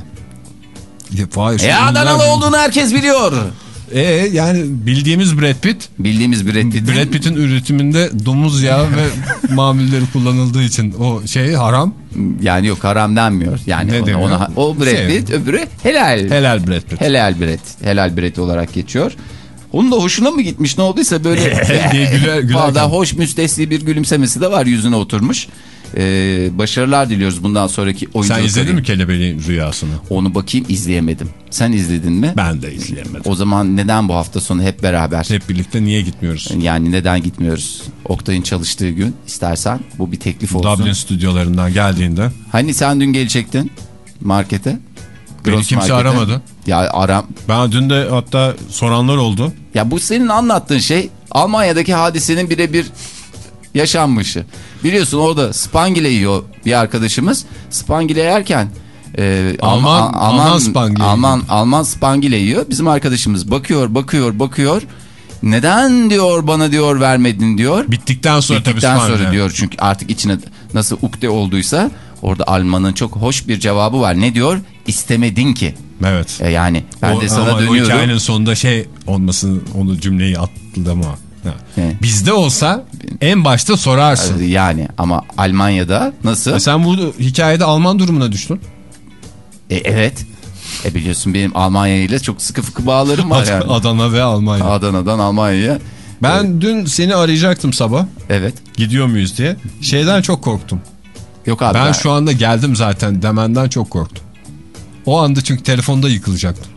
Hayır, E Adanalı olduğunu herkes biliyor. E yani bildiğimiz Brad Pitt Bildiğimiz Brad Pitt'in Brad Pitt'in üretiminde domuz yağı ve mamulleri kullanıldığı için o şey haram. Yani yok haram denmiyor. Yani Ne ona, ona- o Brad Şey. Pitt öbürü helal. Helal Brad Pitt. Helal Brad. Helal Brad olarak geçiyor. Onun da hoşuna mı gitmiş ne olduysa böyle güler-. Valla hoş müstesni bir gülümsemesi de var yüzüne oturmuş. Ee, başarılar diliyoruz bundan sonraki oyunculuk. Sen izledin mi Kelebeğin rüyasını? Onu bakayım izleyemedim. Sen izledin mi? Ben de izleyemedim. O zaman neden bu hafta sonu hep beraber? Hep birlikte niye gitmiyoruz? Yani neden gitmiyoruz? Oktay'ın çalıştığı gün istersen bu bir teklif olsun. Dublin stüdyolarından geldiğinde Hani sen dün gelecektin markete? Beni Gross kimse markete. aramadı. Ya aram. ben dün de hatta soranlar oldu. Ya bu senin anlattığın şey Almanya'daki hadisenin birebir yaşanmışı. Biliyorsun orada spangile yiyor bir arkadaşımız. Spangile yerken e, Alman- Alman spangile Alman, Alman spangile yiyor. Bizim arkadaşımız bakıyor bakıyor bakıyor. Neden diyor bana diyor vermedin diyor. Bittikten sonra tabii Bittikten sonra spangile. diyor çünkü artık içine nasıl ukde olduysa orada Alman'ın çok hoş bir cevabı var. Ne diyor? İstemedin ki. Evet. E yani ben O- de sana ama O dönüyorum. hikayenin sonunda şey olmasın onu cümleyi atladı Ne? Bizde olsa en başta sorarsın. Yani ama Almanya'da nasıl? E sen bu hikayede Alman durumuna düştün. E, evet. E biliyorsun benim Almanya ile çok sıkı fıkı bağlarım var yani. Adana ve Almanya. Adana'dan Almanya'ya. Ben dün seni arayacaktım sabah. Evet. Gidiyor muyuz diye. Şeyden çok korktum. Yok abi. Ben şu anda geldim zaten demenden çok korktum. O anda çünkü telefonda yıkılacaktım.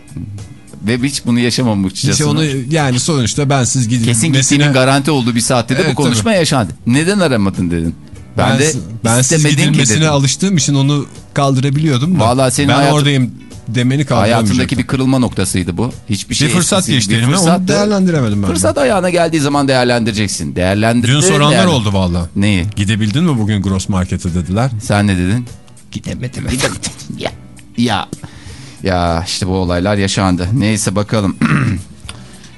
Ve hiç bunu yaşamamışçasına. İşte onu yani sonuçta ben siz gidin. Kesin gittiğinin garanti olduğu bir saatte de Evet, bu konuşma yaşandı. Neden aramadın dedin. Ben, ben, de ben siz gidilmesine alıştığım için onu kaldırabiliyordum da. Vallahi senin ben hayatın- oradayım demeni. Hayatındaki bir kırılma noktasıydı bu. Hiçbir bir şey fırsat eskisi- geçti bir elime onu değerlendiremedim ben. de. Fırsat ayağına geldiği zaman değerlendireceksin. Değerlendirdin. Dün soranlar oldu valla. Neyi? Gidebildin mi bugün Gross Market'e dediler. Sen ne dedin? Gidemedim. ya. Ya. Ya işte bu olaylar yaşandı. Neyse bakalım.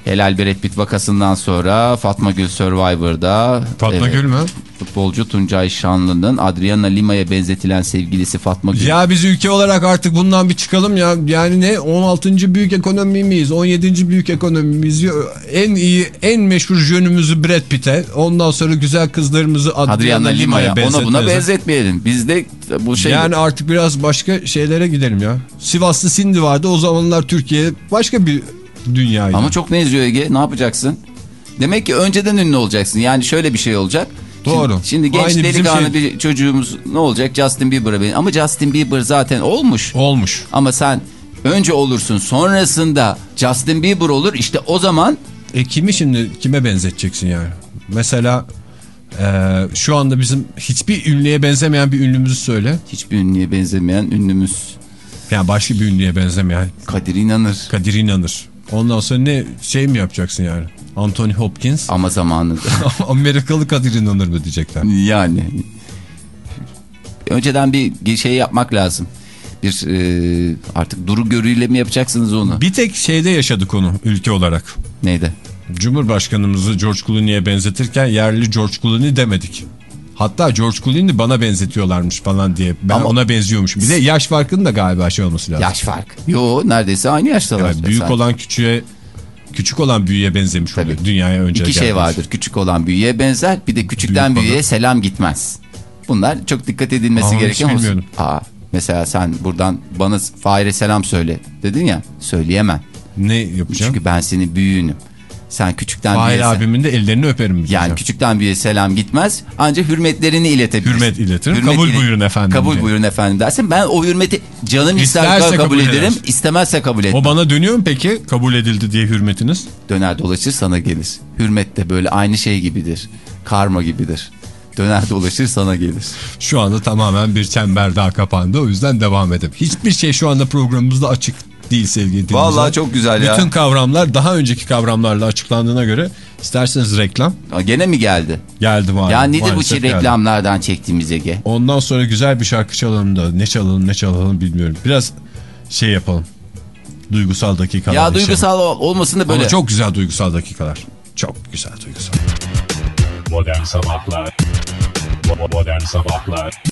Helal Brad Pitt vakasından sonra Fatma Gül Survivor'da Fatma evet, Gül mü? futbolcu Tuncay Şanlı'nın Adriana Lima'ya benzetilen sevgilisi Fatma Gül. Ya biz ülke olarak artık bundan bir çıkalım ya. Yani ne 16. büyük ekonomi miyiz? 17. büyük ekonomi miyiz? En iyi, en meşhur jönümüzü Brad Pitt'e. Ondan sonra güzel kızlarımızı Adriana, Adriana Lima'ya Lima'ya ona buna benzetmeye- benzetmeyelim. Bizde bu şey Yani artık biraz başka şeylere gidelim ya. Sivaslı Sindi vardı. O zamanlar Türkiye başka bir dünyaydı. ama çok benziyor Ege. Ne yapacaksın? Demek ki önceden ünlü olacaksın. Yani şöyle bir şey olacak. Doğru. Şimdi, şimdi genç Aynı delikanlı şey- bir çocuğumuz ne olacak? Justin Bieber'a benim. Ama Justin Bieber zaten olmuş. Olmuş. Ama sen önce olursun sonrasında Justin Bieber olur işte o zaman E kimi şimdi kime benzeteceksin yani? Mesela e, şu anda bizim hiçbir ünlüye benzemeyen bir ünlümüzü söyle. hiçbir ünlüye benzemeyen ünlümüz Yani başka bir ünlüye benzemeyen Kadir İnanır. Kadir İnanır. Ondan sonra ne şey mi yapacaksın yani? Anthony Hopkins. Ama zamanında Amerikalı Kadir İnanır mı diyecekler. yani önceden bir şey yapmak lazım. Bir e, artık duru görüyle mi yapacaksınız onu? Bir tek şeyde yaşadık onu ülke olarak. Neydi? Cumhurbaşkanımızı George Clooney'e benzetirken yerli George Clooney demedik. Hatta George Clooney'i bana benzetiyorlarmış falan diye. Ben Ama- ona benziyormuşum. Bir de yaş farkının da galiba şey olması lazım. Yaş fark. Yo neredeyse aynı yaştalar. Evet, büyük Zaten. olan küçüğe küçük olan büyüğe benzemiş oluyor. Dünyaya önce İki şey gelmiş. vardır. Küçük olan büyüğe benzer. Bir de küçükten Büyük büyüğe olan. selam gitmez. Bunlar çok dikkat edilmesi Aa, gereken husus. Aa, mesela sen buradan bana Fahir'e selam söyle dedin ya. Söyleyemem. Ne yapacağım? Çünkü ben senin büyüğünüm. Sen küçükten Fahir büyüğe... abimin de ellerini öperim. Yani diyeceğim. küçükten büyüğe selam gitmez. Ancak hürmetlerini iletebilirsin. Hürmet iletirim. Kabul buyurun efendim Kabul diye. buyurun efendim dersin. Ben o hürmeti canım ister İsterse kabul, kabul ederim. eder. istemezse kabul etmem. O bana dönüyor mu peki? Kabul edildi diye hürmetiniz. Döner dolaşır sana gelir. Hürmet de böyle aynı şey gibidir. Karma gibidir. Döner dolaşır sana gelir. Şu anda tamamen bir çember daha kapandı. O yüzden devam edelim. Hiçbir şey şu anda programımızda açık değil sevgili dinleyiciler. Vallahi çok güzel ya. Bütün kavramlar daha önceki kavramlarla açıklandığına göre isterseniz reklam Aa, Gene mi geldi? geldi maalesef. ya nedir bu şey geldi. reklamlardan çektiğimiz Ege? Ondan sonra güzel bir şarkı çalalım da ne çalalım ne çalalım bilmiyorum. Biraz şey yapalım. Duygusal dakikalar. Ya yaşayalım. duygusal ol- olmasın da böyle. Ama çok güzel duygusal dakikalar. Çok güzel duygusal. Modern Sabahlar Modern Sabahlar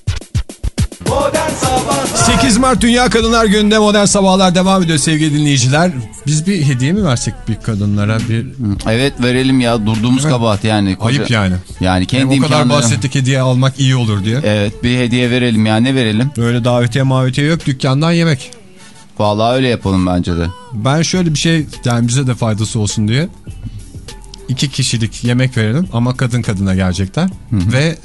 8 Mart Dünya Kadınlar Günü'nde modern sabahlar devam ediyor sevgili dinleyiciler. Biz bir hediye mi versek bir kadınlara bir Evet verelim ya durduğumuz kabahat yani. Koca- ayıp yani. Yani kendi o kadar imkanları- bahsettik hediye almak iyi olur diye. Evet bir hediye verelim ya ne verelim? Böyle davetiye mavetiye yok dükkandan yemek. Vallahi öyle yapalım bence de. Ben şöyle bir şey yani bize de faydası olsun diye iki kişilik yemek verelim ama kadın kadına gerçekten ve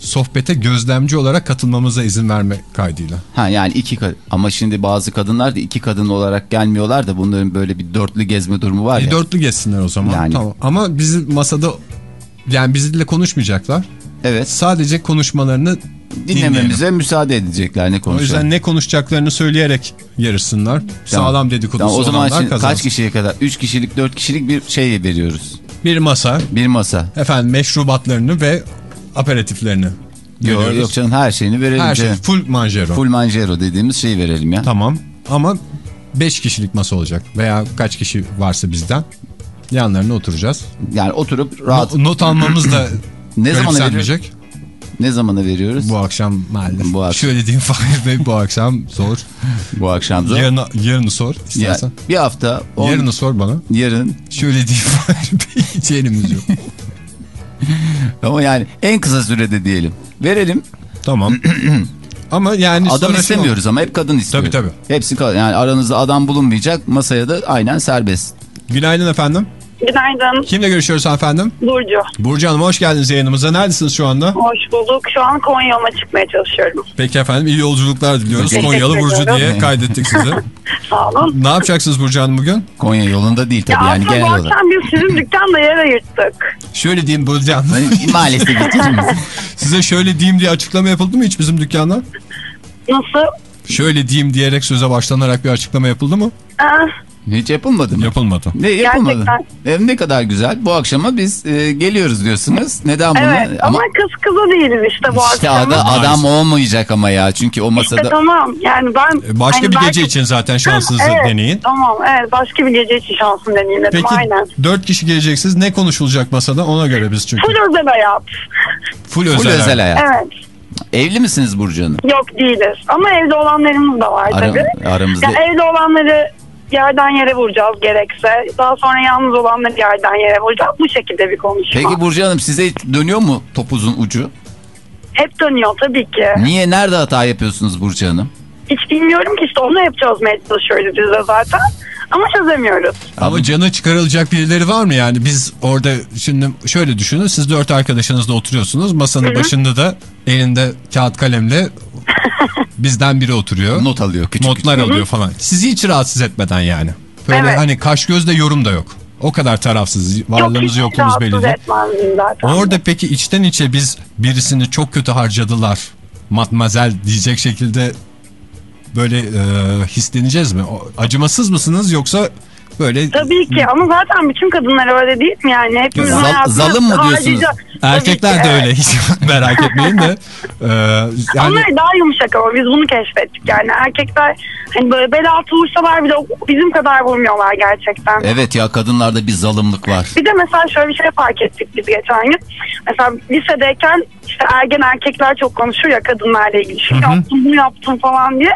sohbete gözlemci olarak katılmamıza izin verme kaydıyla. Ha yani iki ama şimdi bazı kadınlar da iki kadın olarak gelmiyorlar da bunların böyle bir dörtlü gezme durumu var E, ya. dörtlü geçsinler o zaman. Yani. Tamam. Ama bizim masada yani bizimle konuşmayacaklar. Evet Sadece konuşmalarını dinleyelim. dinlememize müsaade edecekler ne O konuşalım. yüzden ne konuşacaklarını söyleyerek yarışsınlar. Sağlam dedikodusu Tamam, o zaman olanlar kazansın. kaç kişiye kadar? Üç kişilik dört kişilik bir şey veriyoruz. Bir masa, Bir masa. efendim meşrubatlarını ve aperatiflerini Yok, veriyoruz. yok canım her şeyini verelim. Her şey canım. full manjero. Full manjero dediğimiz şeyi verelim ya. Tamam ama 5 kişilik masa olacak veya kaç kişi varsa bizden yanlarına oturacağız. Yani oturup rahat. No- not almamız da Ne zamana garipsenmeyecek. Ne zamana veriyoruz? Bu akşam maalesef. Bu akşam. Şöyle diyeyim Fahir Bey bu akşam zor. Bu akşam zor. Yarını, yarını sor Ya, istersen. bir hafta. On, Yarını sor bana. yarın. Şöyle diyeyim Fahir Bey hiç yok. Ama yani en kısa sürede diyelim. Verelim. tamam. Ama yani Adam şey istemiyoruz ama hep kadın istiyor. Tabii, tabii. Hepsi. Yani aranızda adam bulunmayacak. Masaya da aynen serbest. Günaydın efendim. Günaydın Kimle görüşüyoruz efendim? Burcu. Burcu Hanım hoş geldiniz yayınımıza. Neredesiniz şu anda? Hoş bulduk. Şu an Konya yoluna çıkmaya çalışıyorum. Peki efendim iyi yolculuklar diliyoruz. Teşekkür Konyalı Burcu diye kaydettik sizi. Sağ olun. ne yapacaksınız Burcu Hanım bugün? Konya yolunda değil Ya tabii yani aslında genel olarak. akşam biz sizin dükkanda yer ayırttık. Şöyle diyeyim Burcu Hanım. Maalesef. Size şöyle diyeyim diye açıklama yapıldı mı hiç bizim dükkanda? Nasıl? Şöyle diyeyim diyerek söze başlanarak bir açıklama yapıldı mı? Hiç yapılmadı mı? Yapılmadı. Ne yapılmadı? Gerçekten. E, ne kadar güzel. Bu akşama biz e, geliyoruz diyorsunuz. Neden bunu? evet ama, kız kıza değiliz işte bu işte akşam. ada- adam olmayacak ama ya. Çünkü o masada İşte tamam yani ben... E, Başka hani bir belki- gece için zaten şansınızı evet, deneyin. Tamam evet başka bir gece için şansını deneyeyim dedim Peki aynen. dört kişi geleceksiniz. Ne konuşulacak masada? Ona göre biz çünkü. Full özel hayat. Full full özel. özel hayat. Evet. Evli misiniz Burcu Hanım? Yok değiliz ama evde olanlarımız da var Ara- tabii. aramızda- Ya evde olanları yerden yere vuracağız gerekse. Daha sonra yalnız olanları yerden yere vuracağız. Bu şekilde bir konuşma. Peki Burcu Hanım size hiç dönüyor mu topuzun ucu? Hep dönüyor tabii ki. Niye? Nerede hata yapıyorsunuz Burcu Hanım? Hiç bilmiyorum ki işte onu hep çözmeye çalışıyoruz biz de zaten. Ama çözemiyoruz. Ama canı çıkarılacak birileri var mı yani? Biz orada şimdi şöyle düşünün. Siz dört arkadaşınızla oturuyorsunuz. Masanın başında da elinde kağıt kalemle bizden biri oturuyor. Not alıyor küçük Notlar alıyor falan. Sizi hiç rahatsız etmeden yani. Böyle Evet. hani kaş gözle yorum da yok. O kadar tarafsız. Varlığımız Yok yokumuz belli değil. Orada peki içten içe biz birisini çok kötü harcadılar. Matmazel diyecek şekilde böyle e, hisleneceğiz mi? Acımasız mısınız yoksa Böyle Tabii ki ama zaten bütün kadınlar öyle değil mi yani? Hepimizin Zal- zalim mi diyorsunuz? harcayacak. erkekler Tabii de öyle hiç merak etmeyin de. Ee, yani Onlar daha yumuşak ama biz bunu keşfettik yani. Erkekler hani böyle bel altı vursalar bile bizim kadar vurmuyorlar gerçekten. Evet ya kadınlarda bir zalimlik var. Bir de mesela şöyle bir şey fark ettik biz geçen gün. Mesela lisedeyken işte ergen erkekler çok konuşur ya kadınlarla ilgili. Şu yaptım bunu yaptım falan diye.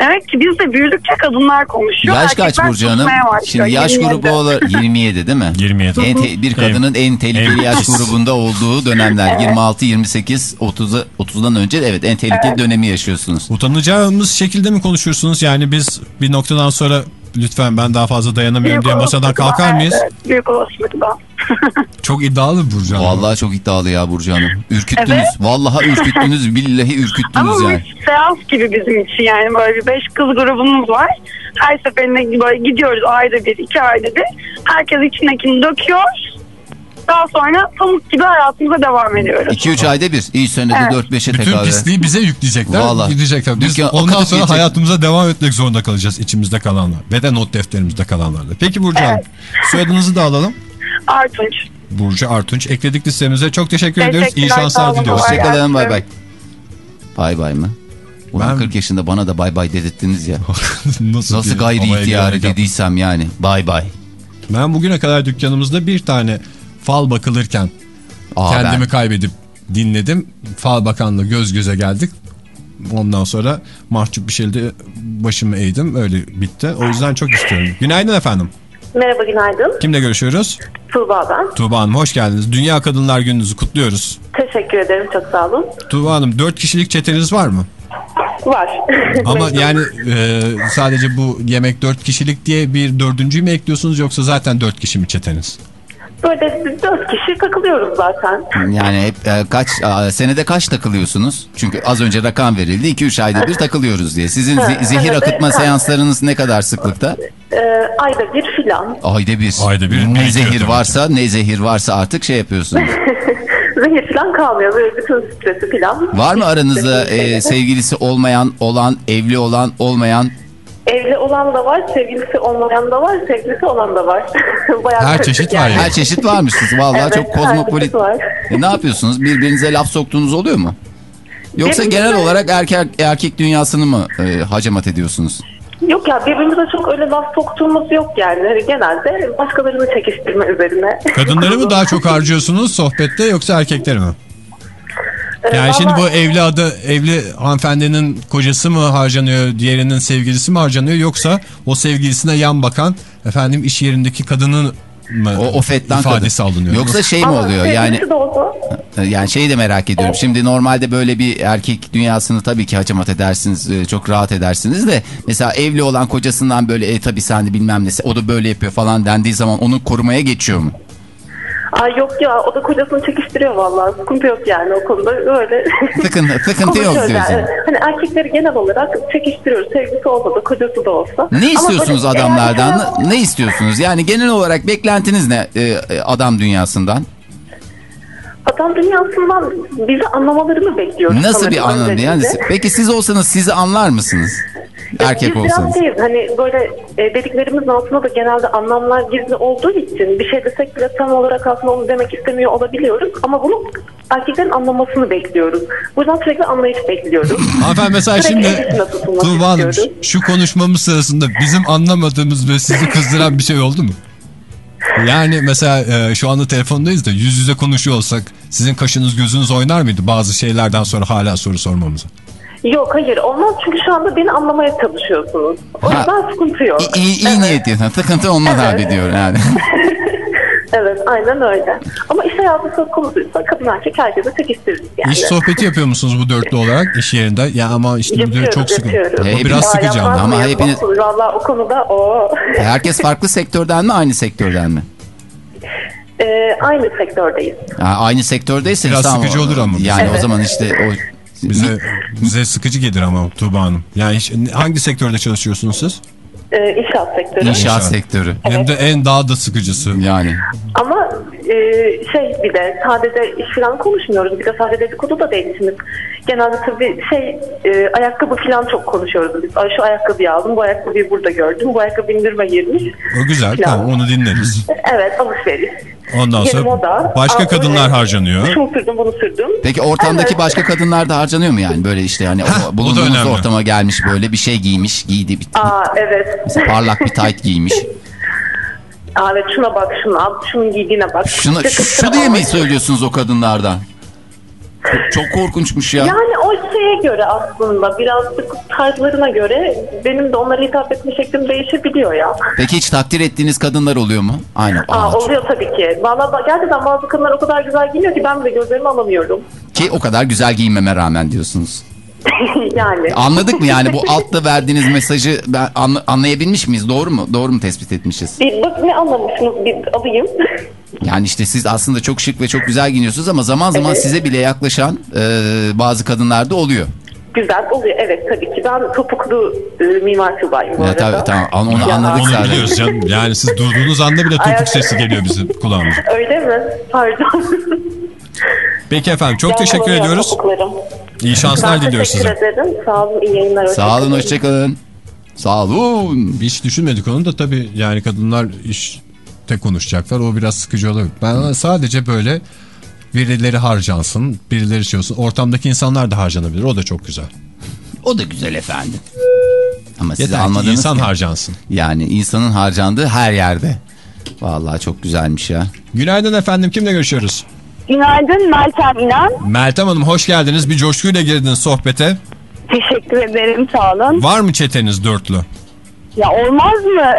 Demek ki biz de büyüdükçe kadınlar konuşuyor. Yaş kaç Burcu Hanım? Şimdi yaş 27. grubu olarak 27 değil mi? 27. En te- bir kadının en tehlikeli yaş grubunda olduğu dönemler 26, 28, 30'a 30'dan önce evet en tehlikeli dönemi yaşıyorsunuz. utanacağımız şekilde mi konuşursunuz? Yani biz bir noktadan sonra lütfen ben daha fazla dayanamıyorum diye masadan kalkar mıyız? Evet, büyük olasılıkla. Çok iddialı Burcu Hanım. Vallahi çok iddialı ya Burcu Hanım. Ürküttünüz. Evet. Vallahi ürküttünüz. Billahi ürküttünüz Ama yani. biz seans gibi bizim için yani böyle bir beş kız grubumuz var. Her seferinde böyle gidiyoruz ayda bir, iki ayda bir. Herkes içindekini döküyor. Daha sonra pamuk gibi hayatımıza devam ediyoruz. 2-3 ayda bir. İyi senede Evet. 4-5'e Bütün tekabül. pisliği bize yükleyecekler. Vallahi. Gidecekler. Biz Dükkan ondan sonra gidecek. hayatımıza devam etmek zorunda kalacağız içimizde kalanlar. Ve de not defterimizde kalanlarla. Peki Burcu Hanım. Soyadınızı da alalım. Artunç. Burcu Artunç. Ekledik listemize. Çok teşekkür ediyoruz. İyi şanslar diliyoruz. Hoşçakalın bay bay. Bay bay mı? Ulan Ben- 40 yaşında bana da bay bay dedirttiniz ya. Nasıl, Nasıl gayri ihtiyarı dediysem yani. Bay bay. Ben bugüne kadar dükkanımızda bir tane fal bakılırken Aa, kendimi ben- kaybedip dinledim. Fal bakanla göz göze geldik. Ondan sonra mahcup bir şekilde başımı eğdim. Öyle bitti. O yüzden çok istiyorum. Günaydın efendim. Merhaba günaydın. Kimle görüşüyoruz? Tuğba ben. Tuğba Hanım hoş geldiniz. Dünya Kadınlar Günü'nüzü kutluyoruz. Teşekkür ederim çok sağ olun. Tuğba Hanım 4 kişilik çeteniz var mı? Var. Ama yani e, sadece bu yemek 4 kişilik diye bir dördüncüyü mü ekliyorsunuz yoksa zaten 4 kişi mi çeteniz? Böyle dört kişi takılıyoruz zaten. Yani hep e, kaç a, senede kaç takılıyorsunuz? Çünkü az önce rakam verildi 2-3 ayda bir takılıyoruz diye. Sizin ze- zehir akıtma seanslarınız ne kadar sıklıkta? Ee, ayda bir filan. Ayda bir. Ayda bir Ne zehir varsa ne zehir varsa artık şey yapıyorsunuz. Zehir filan kalmıyor. Böyle bütün stresi filan. Var mı aranızda e, sevgilisi olmayan, olan, evli olan, olmayan? Evli olan da var, sevgilisi olmayan da var, sevgilisi olan da var. Bayağı Her çeşit var yani. ya. Her çeşit varmışsınız. Vallahi Evet, çok kozmopolit. E, ne yapıyorsunuz? Birbirinize laf soktuğunuz oluyor mu? Yoksa Birbirimize- genel olarak erkek erkek dünyasını mı e, hacamat ediyorsunuz? Yok ya birbirimize çok öyle laf soktuğumuz yok yani. Hani Genelde başkalarını çekiştirme üzerine. Kadınları mı daha çok harcıyorsunuz sohbette yoksa erkekleri mi? Ee, Yani şimdi vallahi- bu evli adı evli hanımefendinin kocası mı harcanıyor, diğerinin sevgilisi mi harcanıyor yoksa o sevgilisine yan bakan efendim iş yerindeki kadının mı O, o fetten ifadesi kadın. alınıyor? Yoksa şey mi Ama oluyor? Yani yani şeyi de merak ediyorum. Şimdi normalde böyle bir erkek dünyasını tabii ki hacamat edersiniz. e, Çok rahat edersiniz de mesela evli olan kocasından böyle e tabii sen de bilmem nesi o da böyle yapıyor falan dendiği zaman onu korumaya geçiyor mu? Ay yok ya o da kocasını çekiştiriyor vallahi. Sıkıntı yok yani o konuda öyle. Sıkıntı, sıkıntı yok diyorsun. yani. Hani erkekleri genel olarak çekiştiriyoruz. Sevgisi olsa da kocası da olsa. Ne Ama istiyorsunuz böyle adamlardan? eğer- Ne, ne istiyorsunuz? Yani genel olarak beklentiniz ne e, e, adam dünyasından? Adam dünyasından bizi anlamalarını bekliyoruz. Nasıl bir anlamda? Yani peki siz olsanız sizi anlar mısınız? Erkek Biz olsanız. biraz şeyiz hani böyle e, dediklerimizin altında da genelde anlamlar gizli olduğu için bir şey desek bile tam olarak aslında onu demek istemiyor olabiliyoruz. Ama bunu erkeklerin anlamasını bekliyoruz. Bu yüzden sürekli anlayış bekliyoruz. Hanımefendi mesela şimdi Tuğba Hanım şu konuşmamız sırasında bizim anlamadığımız ve sizi kızdıran bir şey oldu mu? Yani mesela e, şu anda telefondayız da yüz yüze konuşuyor olsak sizin kaşınız gözünüz oynar mıydı bazı şeylerden sonra hala soru sormamıza? Yok hayır olmaz çünkü şu anda beni anlamaya çalışıyorsunuz. O yüzden sıkıntı yok. İyi, iyi, iyi niyetli. Sıkıntı olmaz Evet. abi diyor yani. Evet aynen öyle. Ama iş hayatı söz konusuysa kadın erkek herkese çekiştiririz yani. İş sohbeti yapıyor musunuz bu dörtlü olarak iş yerinde? Ya ama işte bu çok sıkı. yapıyoruz. O Hepiniz- biraz sıkıcı yapmaz ama. ama mıyız? hepiniz- Valla o konuda o. Herkes farklı sektörden mi aynı sektörden mi? Ee, aynı sektördeyiz. Ha, aynı sektördeyseniz Biraz tamam. sıkıcı olur ama. Yani o Evet. zaman işte o Bize, bize sıkıcı gelir ama Tuğba Hanım. Yani hiç- hangi sektörde çalışıyorsunuz siz? İnşaat sektörü. inşaat İnşaat. sektörü. Hem de en daha da sıkıcısı. Yani Ama e, şey bir de sadece iş falan konuşmuyoruz. Bir de sadece dedikodu da değil. Şimdi genelde tabii şey e, ayakkabı falan çok konuşuyoruz biz. Ay şu ayakkabıyı aldım, bu ayakkabıyı burada gördüm, bu ayakkabı indirime girmiş. O güzel Plan. tamam onu dinleriz. Evet alışveriş. Ondan Yeni sonra moda. başka Aa, kadınlar evet. harcanıyor. Şunu sürdüm, bunu sürdüm. Peki ortamdaki Evet. başka kadınlar da harcanıyor mu yani? Böyle işte hani Heh, bulunduğumuz ortama gelmiş böyle bir şey giymiş, giydi bir, Aa evet. mesela parlak bir tayt giymiş. Evet şuna bak şuna şunun giydiğine bak. Şunu, Ceketine şu diye mi söylüyorsunuz o kadınlardan? Çok korkunçmuş ya. Yani o şeye göre aslında birazcık tarzlarına göre benim de onlara hitap etme şeklim değişebiliyor ya. Peki hiç takdir ettiğiniz kadınlar oluyor mu? Aynen. Aa, Aa, oluyor tabii ki. Valla gerçekten bazı kadınlar o kadar güzel giyiniyor ki ben bile gözlerimi alamıyorum. Ki o kadar güzel giyinmeme rağmen diyorsunuz. yani. Anladık mı yani bu altta verdiğiniz mesajı ben anla- anlayabilmiş miyiz? Doğru mu? Doğru mu tespit etmişiz? Bir, bak ne anlamışsınız bir alayım. Yani işte siz aslında çok şık ve çok güzel giyiniyorsunuz ama zaman zaman Evet. size bile yaklaşan e, bazı kadınlar da oluyor. güzel oluyor evet tabii ki. Ben topuklu e, mimar subayım bu Ya, arada. tabii tamam onu Ya, anladık Onu zaten. biliyoruz canım. Yani siz durduğunuz anda bile topuk sesi geliyor bizim kulağımıza. Öyle mi? Pardon. Peki efendim çok Yani teşekkür ediyoruz. topuklarım. İyi şanslar Ben diliyoruz size. ederim. Sağ olun iyi yayınlar. Sağ olun hoşçakalın. Sağ olun. Hiç düşünmedik onu da tabii yani kadınlar işte konuşacaklar. O biraz sıkıcı olabilir. Ben sadece böyle birileri harcansın, birileri şey olsun. Ortamdaki insanlar da harcanabilir. O da çok güzel. O da güzel efendim. Ama siz Yeter almadınız insan ki. harcansın. Yani insanın harcandığı her yerde. Vallahi çok güzelmiş ya. Günaydın efendim. Kimle görüşüyoruz? Günaydın Meltem İnan. Meltem Hanım hoş geldiniz. Bir coşkuyla girdiniz sohbete. Teşekkür ederim sağ olun. Var mı çeteniz dörtlü? Ya olmaz mı?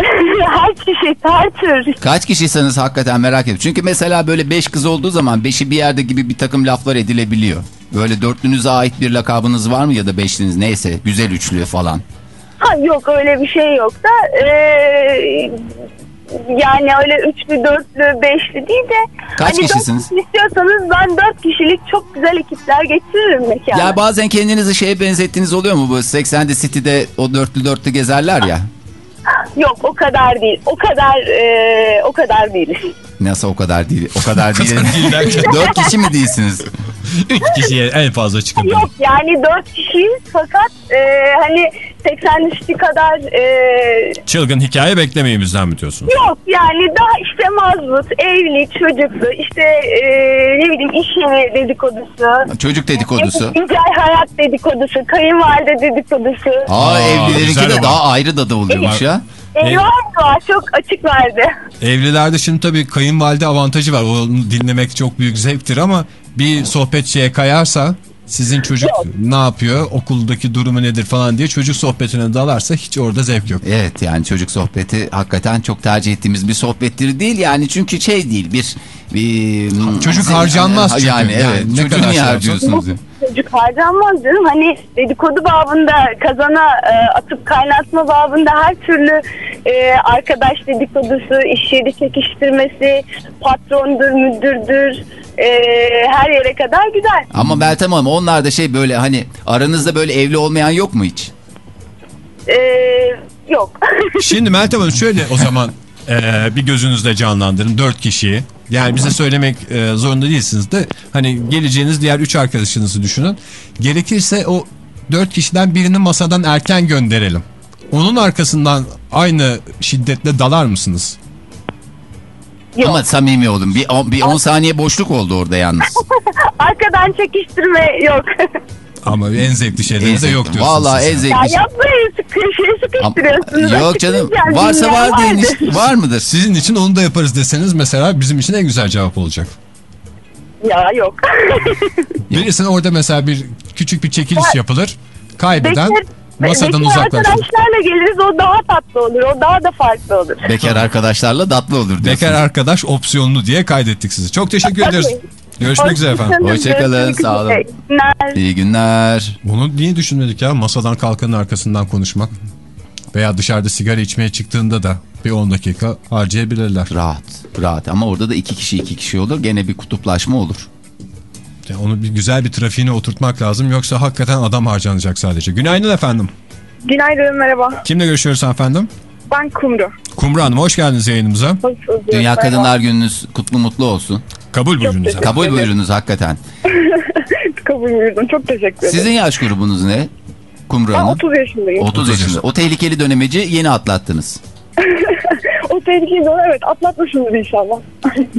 her çeşit her tür. Kaç kişiyseniz hakikaten merak ediyorum. Çünkü mesela böyle beş kız olduğu zaman beşi bir yerde gibi bir takım laflar edilebiliyor. Böyle dörtlünüze ait bir lakabınız var mı ya da beşliniz neyse güzel üçlü falan. Ha yok öyle bir şey yok da eee, yani öyle üçlü, dörtlü, beşli değil de Kaç hani dört kişisiniz? kişi istiyorsanız ben dört kişilik çok güzel ekipler getiririm mekana. Ya bazen kendinizi şeye benzettiğiniz oluyor mu? Bu 80 City'de o dörtlü dörtlü gezerler ya. Yok o kadar değil. O kadar eee, o kadar değiliz. Nasıl o kadar değil? O kadar değil. Dört kişi mi değilsiniz? Üç kişiye en fazla çıkabilir. Yok yani dört kişiyiz fakat eee, hani 80 üstü kadar eee, Çılgın hikaye beklemeyin bizden mi diyorsunuz? Yok yani daha işte mazbut, evli, çocuklu, işte eee, ne bileyim iş yeri dedikodusu. Çocuk dedikodusu. Güzel hayat dedikodusu, kayınvalide dedikodusu. Aa, Aa, evlilerinki de ama. daha ayrı da da oluyormuş ya. E, var çok açık verdi. Evlilerde şimdi tabii kayınvalide avantajı var. Onu dinlemek çok büyük zevktir ama bir sohbet şeye kayarsa sizin çocuk ne yapıyor, okuldaki durumu nedir falan diye çocuk sohbetine dalarsa hiç orada zevk yok. Evet yani çocuk sohbeti hakikaten çok tercih ettiğimiz bir sohbettir değil yani çünkü şey değil bir bir Çocuk harcanmaz çünkü. Yani Yani evet ne çocuğu kadar niye şey harcıyorsunuz? ya? Çocuk harcanmaz canım. Hani dedikodu babında kazana e, atıp kaynatma babında her türlü e, arkadaş dedikodusu, iş yeri çekiştirmesi, patrondur, müdürdür, e, her yere kadar güzel. Ama Meltem Hanım onlar da şey böyle hani aranızda böyle evli olmayan yok mu hiç? E, yok. Şimdi Meltem Hanım şöyle o zaman eee, bir gözünüzde canlandırın dört kişiyi. Yani bize söylemek eee, zorunda değilsiniz de hani geleceğiniz diğer üç arkadaşınızı düşünün. Gerekirse o dört kişiden birini masadan erken gönderelim. Onun arkasından aynı şiddetle dalar mısınız? Yok. Ama samimi olun bir, on- bir 10 saniye boşluk oldu orada yalnız. Arkadan çekiştirme yok. Ama en zevkli şeyleriniz de En yok zevkli- diyorsunuz. Vallahi en yani. ya zevkli. yapmayın sıkıştırıyorsunuz. şey. Yok canım Açıklayacağım, varsa dinleyen var deyin vardır. işte. var mıdır? Sizin için onu da yaparız deseniz mesela bizim için en güzel cevap olacak. Ya yok. Birisine orada mesela bir küçük bir çekiliş yapılır. Kaybeden Bekar, masadan bekar uzaklaşır. arkadaşlarla geliriz o daha tatlı olur. O daha da farklı olur. Bekar arkadaşlarla tatlı olur diyorsunuz. Bekar arkadaş opsiyonlu diye kaydettik sizi. Çok teşekkür ediyoruz. Görüşmek üzere efendim. Hoşçakalın. Sağ olun. İyi günler. İyi günler. Bunu niye düşünmedik ya? Masadan kalkanın arkasından konuşmak. Veya dışarıda sigara içmeye çıktığında da bir 10 dakika harcayabilirler. Rahat, rahat. Ama orada da iki kişi iki kişi olur. Gene bir kutuplaşma olur. Yani onu bir güzel bir trafiğine oturtmak lazım. Yoksa hakikaten adam harcanacak sadece. Günaydın efendim. Günaydın merhaba. Kimle görüşüyoruz efendim? Ben Kumru. Kumru Hanım hoş geldiniz yayınımıza. Hoş bulduk. Dünya Merhaba. Kadınlar Gününüz kutlu mutlu olsun. Kabul buyurunuz. Kabul buyurunuz hakikaten. kabul buyurdun. Çok teşekkür ederim. Sizin yaş grubunuz ne? Kumru Ben Hanım. 30 yaşındayım. 30 yaşında. O tehlikeli dönemeci yeni atlattınız. O tehlikeyi de evet atlatmışımdır inşallah.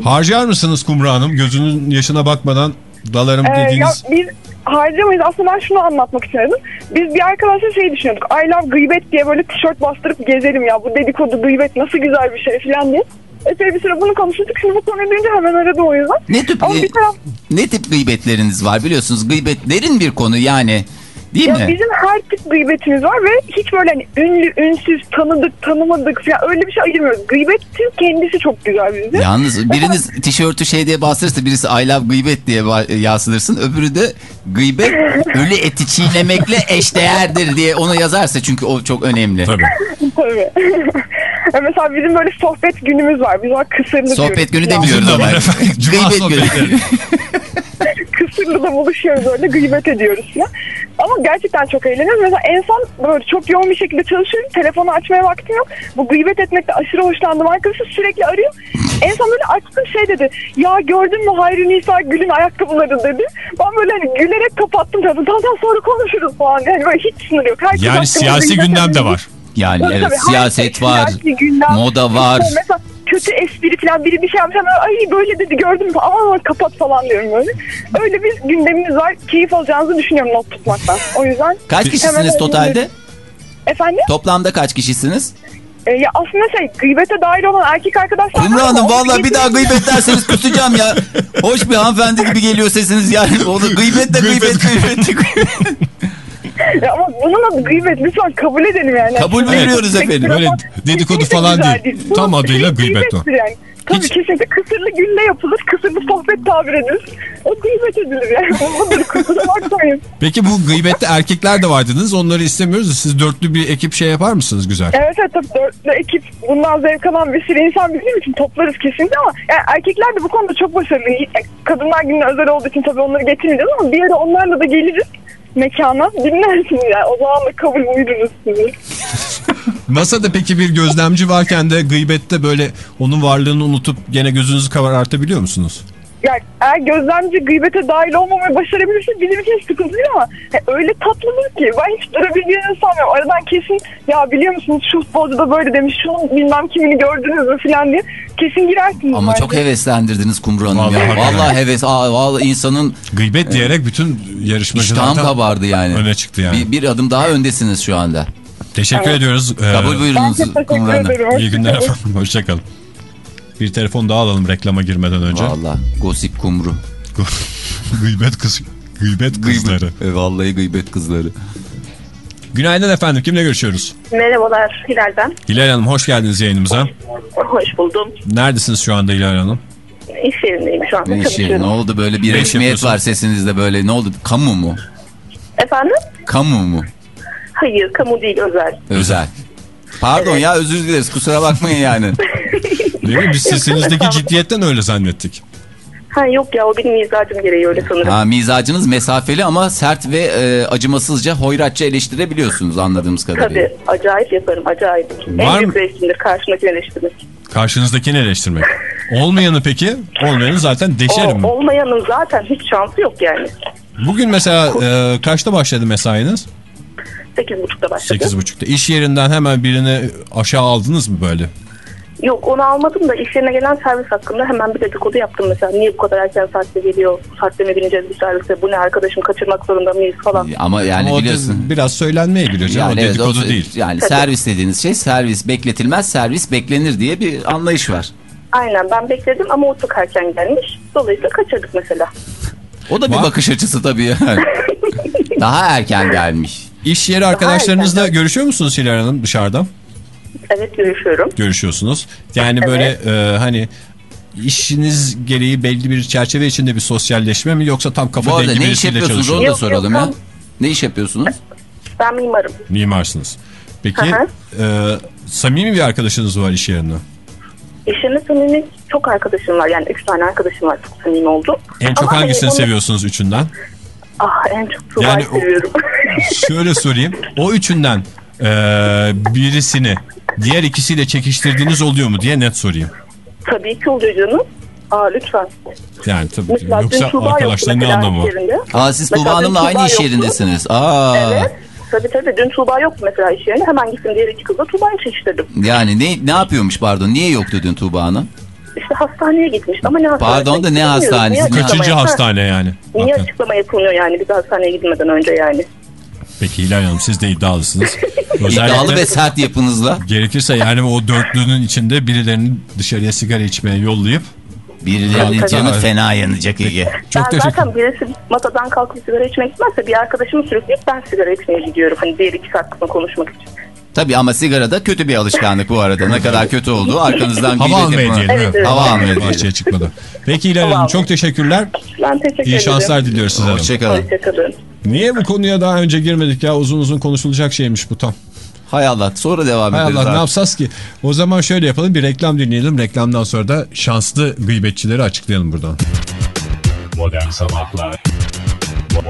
Harcar mısınız Kumru Hanım? Gözünün yaşına bakmadan dalarım Ee, ya dediğiniz... biz harcamayız. Aslında ben şunu anlatmak istedim. Biz bir arkadaşla şey düşünüyorduk. I love gıybet diye böyle tişört bastırıp gezelim ya. Bu dedikodu gıybet nasıl güzel bir şey falan diye. Epey bir süre bunu konuştuk. Şimdi bu konuyu duyunca hemen aradım o yüzden. Ne tip Ama bir taraf ne tip gıybetleriniz var biliyorsunuz gıybetlerin bir konu yani değil ya mi? bizim her tip gıybetimiz var ve hiç böyle hani ünlü, ünsüz, tanıdık, tanımadık falan öyle bir şey ayırmıyoruz. Gıybetin kendisi çok güzel bizim. Yalnız biriniz tişörtü şey diye bastırırsa birisi I love gıybet diye yazdırırsın. Öbürü de gıybet ölü eti çiğnemekle eşdeğerdir diye onu yazarsa çünkü o çok önemli. Tabii. Tabii. Ya Mesela bizim böyle sohbet günümüz var. Biz ona kısırlı diyoruz. Sohbet günü Ya, demiyoruz ama. var. Cuma Gıybet günü. sohbetleri. Kısırlı'da buluşuyoruz öyle gıybet ediyoruz falan. Ama gerçekten çok eğleniyoruz. Mesela en son böyle çok yoğun bir şekilde çalışıyorum. Telefonu açmaya vaktim yok. Bu gıybet etmekte aşırı hoşlandım. Arkadaşım sürekli arıyor. En son böyle açtım şey dedi. Ya gördün mü Hayri Nisa Gül'ün ayakkabıları dedi. Ben böyle hani gülerek kapattım telefonu. Tamam sonra konuşuruz falan. Yani böyle hiç sınır yok. Herkes Yani siyasi gündem de var. Yani Tabii evet tabii, siyaset var, siyasi gündem. moda var. Mesela kötü espri falan biri bir şey yapmış ama ay böyle dedi gördün mü ama kapat falan diyorum böyle. Öyle bir gündemimiz var. Keyif alacağınızı düşünüyorum not tutmaktan. O yüzden Kaç kişisiniz totalde? efendim Toplamda kaç kişisiniz? e, ya aslında şey gıybete dahil olan erkek arkadaşlar Kumru Hanım valla bir daha gıybet derseniz kusacağım ya. Hoş bir hanımefendi gibi geliyor sesiniz yani. Onu gıybet de gıybet gıybet. gıybet. Ya ama bunun adı gıybet lütfen kabul edelim yani. Kabul Evet. veriyoruz efendim. Böyle dedikodu falan değil. Bu Tam adıyla gıybet o. Yani. Tabii Hiç- kesinlikle kısırlı gülle yapılır, kısırlı sohbet tabir edilir. O gıybet edilir yani. Peki bu gıybette erkekler de var dediniz. Onları istemiyoruz da siz dörtlü bir ekip şey yapar mısınız güzel? Evet evet tabii dörtlü ekip bundan zevk alan bir sürü insan bizim için toplarız kesinlikle ama yani erkekler de bu konuda çok başarılı. Kadınlar gününe özel olduğu için tabii onları getirmeyeceğiz ama bir ara onlarla da geliriz mekana dinlersiniz yani. O zaman da kabul buyururuz sizi. Masada peki bir gözlemci varken de gıybette böyle onun varlığını unutup gene gözünüzü karartabiliyor musunuz? Yani eğer gözlemci gıybete dahil olmamayı başarabilirse bizim için sıkıntı değil ama yani öyle tatlıdır ki ben hiç durabileceğini sanmıyorum. Aradan kesin ya biliyor musunuz şu futbolcu da böyle demiş şunun bilmem kimini gördünüz mü falan diye kesin girersiniz. Ama bence. çok heveslendirdiniz Kumru Hanım Vallahi ya. hakikaten. Vallahi heves. Aa, vallahi insanın Gıybet diyerek bütün iştahım yarışmacılardan kabardı yani. öne çıktı yani. Bir, bir adım daha öndesiniz şu anda. Teşekkür ediyoruz. Ee, Kabul Ben buyurunuz Kumru Hanım. İyi günler efendim. Hoşçakalın. Bir telefon daha alalım reklama girmeden önce. Valla Gossip Kumru. gıybet kız gıybet kızları. E, vallahi gıybet kızları. Günaydın efendim. Kimle görüşüyoruz? Merhabalar Hilal ben. Hilal Hanım hoş geldiniz yayınımıza. Hoş buldum. Neredesiniz şu anda Hilal Hanım? İş yerindeyim şu anda Ne işi? Ne çalışıyorum. oldu böyle bir Ne iş resmiyet var sesinizde böyle. Ne oldu? Kamu mu? Efendim? Kamu mu? Hayır kamu değil özel. Özel. Pardon ya özür dileriz kusura bakmayın yani. Değil mi? Biz sesinizdeki ciddiyetten öyle zannettik. Ha yok ya o benim mizacım gereği öyle sanırım. Ha, mizacınız mesafeli ama sert ve e, acımasızca hoyratça eleştirebiliyorsunuz anladığımız kadarıyla. Tabii acayip yaparım acayip. Var en büyük zevkimdir karşımdakini eleştirmek. Karşınızdakini eleştirmek. Olmayanı peki? Olmayanı zaten deşerim. O, olmayanın zaten hiç şansı yok yani. Bugün mesela e, kaçta başladı mesainiz? 8.30'da başladı. 8.30'da. İş yerinden hemen birini aşağı aldınız mı böyle? Yok onu almadım da iş yerine gelen servis hakkında hemen bir dedikodu yaptım mesela. Niye bu kadar erken saatte geliyor? Bu saatte mi bineceğiz bir servise? Bu ne arkadaşım kaçırmak zorunda mıyız falan. Ama yani Ama o biliyorsun. biraz söylenmeye giriyor canım. o evet, dedikodu o- değil. Yani Tabii. servis dediğiniz şey servis bekletilmez servis beklenir diye bir anlayış var. Aynen ben bekledim ama o çok erken gelmiş. Dolayısıyla kaçırdık mesela. O da bir Var. bakış açısı tabii yani. Daha erken gelmiş. İş yeri arkadaşlarınızla görüşüyor musunuz Hilal Hanım dışarıdan? Evet görüşüyorum. Görüşüyorsunuz. Yani böyle e, hani işiniz gereği belli bir çerçeve içinde bir sosyalleşme mi yoksa tam Bu kafa arada dengi ne iş birisiyle yapıyorsunuz onu da soralım yok, ya. tam- Ne iş yapıyorsunuz? Ben mimarım. Mimarsınız. Peki Hı e, samimi bir arkadaşınız var iş yerinde. İşimde samimi çok arkadaşım var. Yani üç tane arkadaşım var çok samimi oldu. En çok Ama hani hangisini onu- seviyorsunuz üçünden? Ah en çok Tuğba'yı Yani o- seviyorum. Şöyle sorayım. O üçünden e, birisini diğer ikisiyle çekiştirdiğiniz oluyor mu diye net sorayım. Tabii ki oluyor canım. Aa lütfen. Yani tabii Mesela yoksa arkadaşlar ne anlamı var? Aa siz Tuğba Hanım'la aynı iş yerindesiniz. Aa. Evet. Tabii tabii dün Tuğba yoktu mesela iş yerinde. Hemen gittim diğer iki kızla Tuğba'yı çekiştirdim. Yani ne ne yapıyormuş pardon? Niye yoktu dün Tuğba Hanım? İşte hastaneye gitmiş ama ne hastanesi? Pardon da ne hastanesi? Kaçıncı hastane yani? Niye Hakikaten. açıklama yapılmıyor yani biz hastaneye gitmeden önce yani? Peki Hilal Hanım siz de iddialısınız. İddialı ve sert yapınızla Gerekirse yani o dörtlünün içinde birilerini dışarıya sigara içmeye yollayıp birilerinin canı fena yanacak Ege. çok ben teşekkür zaten birisi masadan kalkıp sigara içmek istemezse bir arkadaşımı sürükleyip ben sigara içmeye gidiyorum. Hani diğer iki saat konuşmak için. Tabii ama sigara da kötü bir alışkanlık bu arada. Ne kadar kötü olduğu arkanızdan Hava almaya diyelim. Evet, evet. Hava almaya diyelim. Bahçeye çıkmadı. Peki Hava Hanım çok teşekkürler. Ben teşekkür İyi ederim. şanslar diliyoruz size. Hoşçakalın. Hoşçakalın. Niye bu konuya daha önce girmedik ya? Uzun uzun konuşulacak şeymiş bu tam. Hay Allah sonra devam Hay ederiz Allah ne yapsas ki? O zaman şöyle yapalım bir reklam dinleyelim. Reklamdan sonra da şanslı gıybetçileri açıklayalım buradan. Modern Sabahlar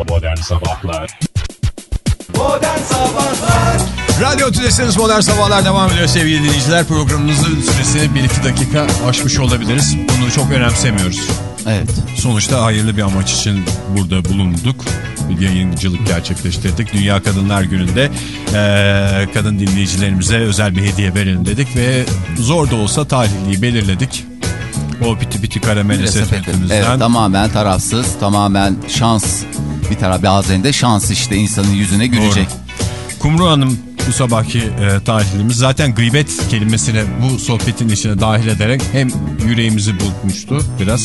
Modern Sabahlar Modern Sabahlar Radyo Tülesi'niz Modern Sabahlar devam ediyor sevgili dinleyiciler. Programımızın süresini 1-2 dakika aşmış olabiliriz. Bunu çok önemsemiyoruz. Evet. Sonuçta hayırlı bir amaç için burada bulunduk. Bir yayıncılık gerçekleştirdik. Dünya Kadınlar Günü'nde eee, kadın dinleyicilerimize özel bir hediye verelim dedik ve zor da olsa talihliyi belirledik. O piti piti karamele sepetimizden. Evet tamamen tarafsız, tamamen şans. Bir taraf bazen de şans işte insanın yüzüne gülecek. Kumru Hanım bu sabahki e, talihlimiz zaten gıybet kelimesini bu sohbetin içine dahil ederek hem yüreğimizi bulmuştu biraz.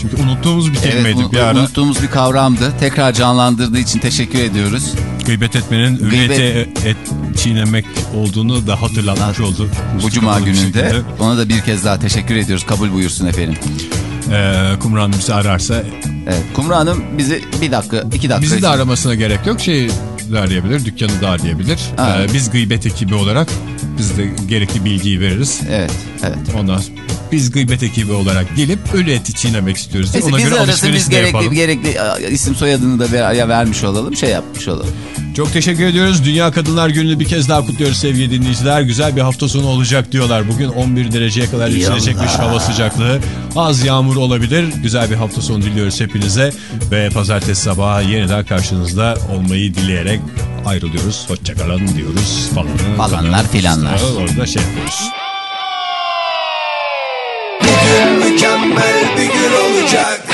Çünkü unuttuğumuz bir Evet, kelimeydi un- bir ara. unuttuğumuz bir kavramdı. Tekrar canlandırdığı için teşekkür ediyoruz. Gıybet etmenin Gıybet- et çiğnemek olduğunu da hatırlatmış oldu. Bu cuma gününde ona da bir kez daha teşekkür ediyoruz. Kabul buyursun efendim. E, Kumru Hanım bizi ararsa Evet, Kumru Hanım bizi bir dakika, iki dakika. bizi de için- aramasına gerek yok. Şey de arayabilir, dükkanı da arayabilir. Ha. E, biz gıybet ekibi olarak biz de gerekli bilgiyi veririz. Evet, evet. Ondan biz gıybet ekibi olarak gelip ölü eti çiğnemek istiyoruz. Neyse Ona bizi göre arasın biz de gerekli, yapalım. gerekli isim soyadını da ver, ya vermiş olalım, şey yapmış olalım. Çok teşekkür ediyoruz. Dünya Kadınlar Günü'nü bir kez daha kutluyoruz sevgili dinleyiciler. Güzel bir hafta sonu olacak diyorlar. Bugün 11 dereceye kadar yükselecekmiş hava sıcaklığı. Az yağmur olabilir. Güzel bir hafta sonu diliyoruz hepinize. Ve pazartesi sabahı yeniden karşınızda olmayı dileyerek ayrılıyoruz. Hoşçakalın diyoruz falan. Falanlar filanlar. Orada şey yapıyoruz. Mükemmel bir gün olacak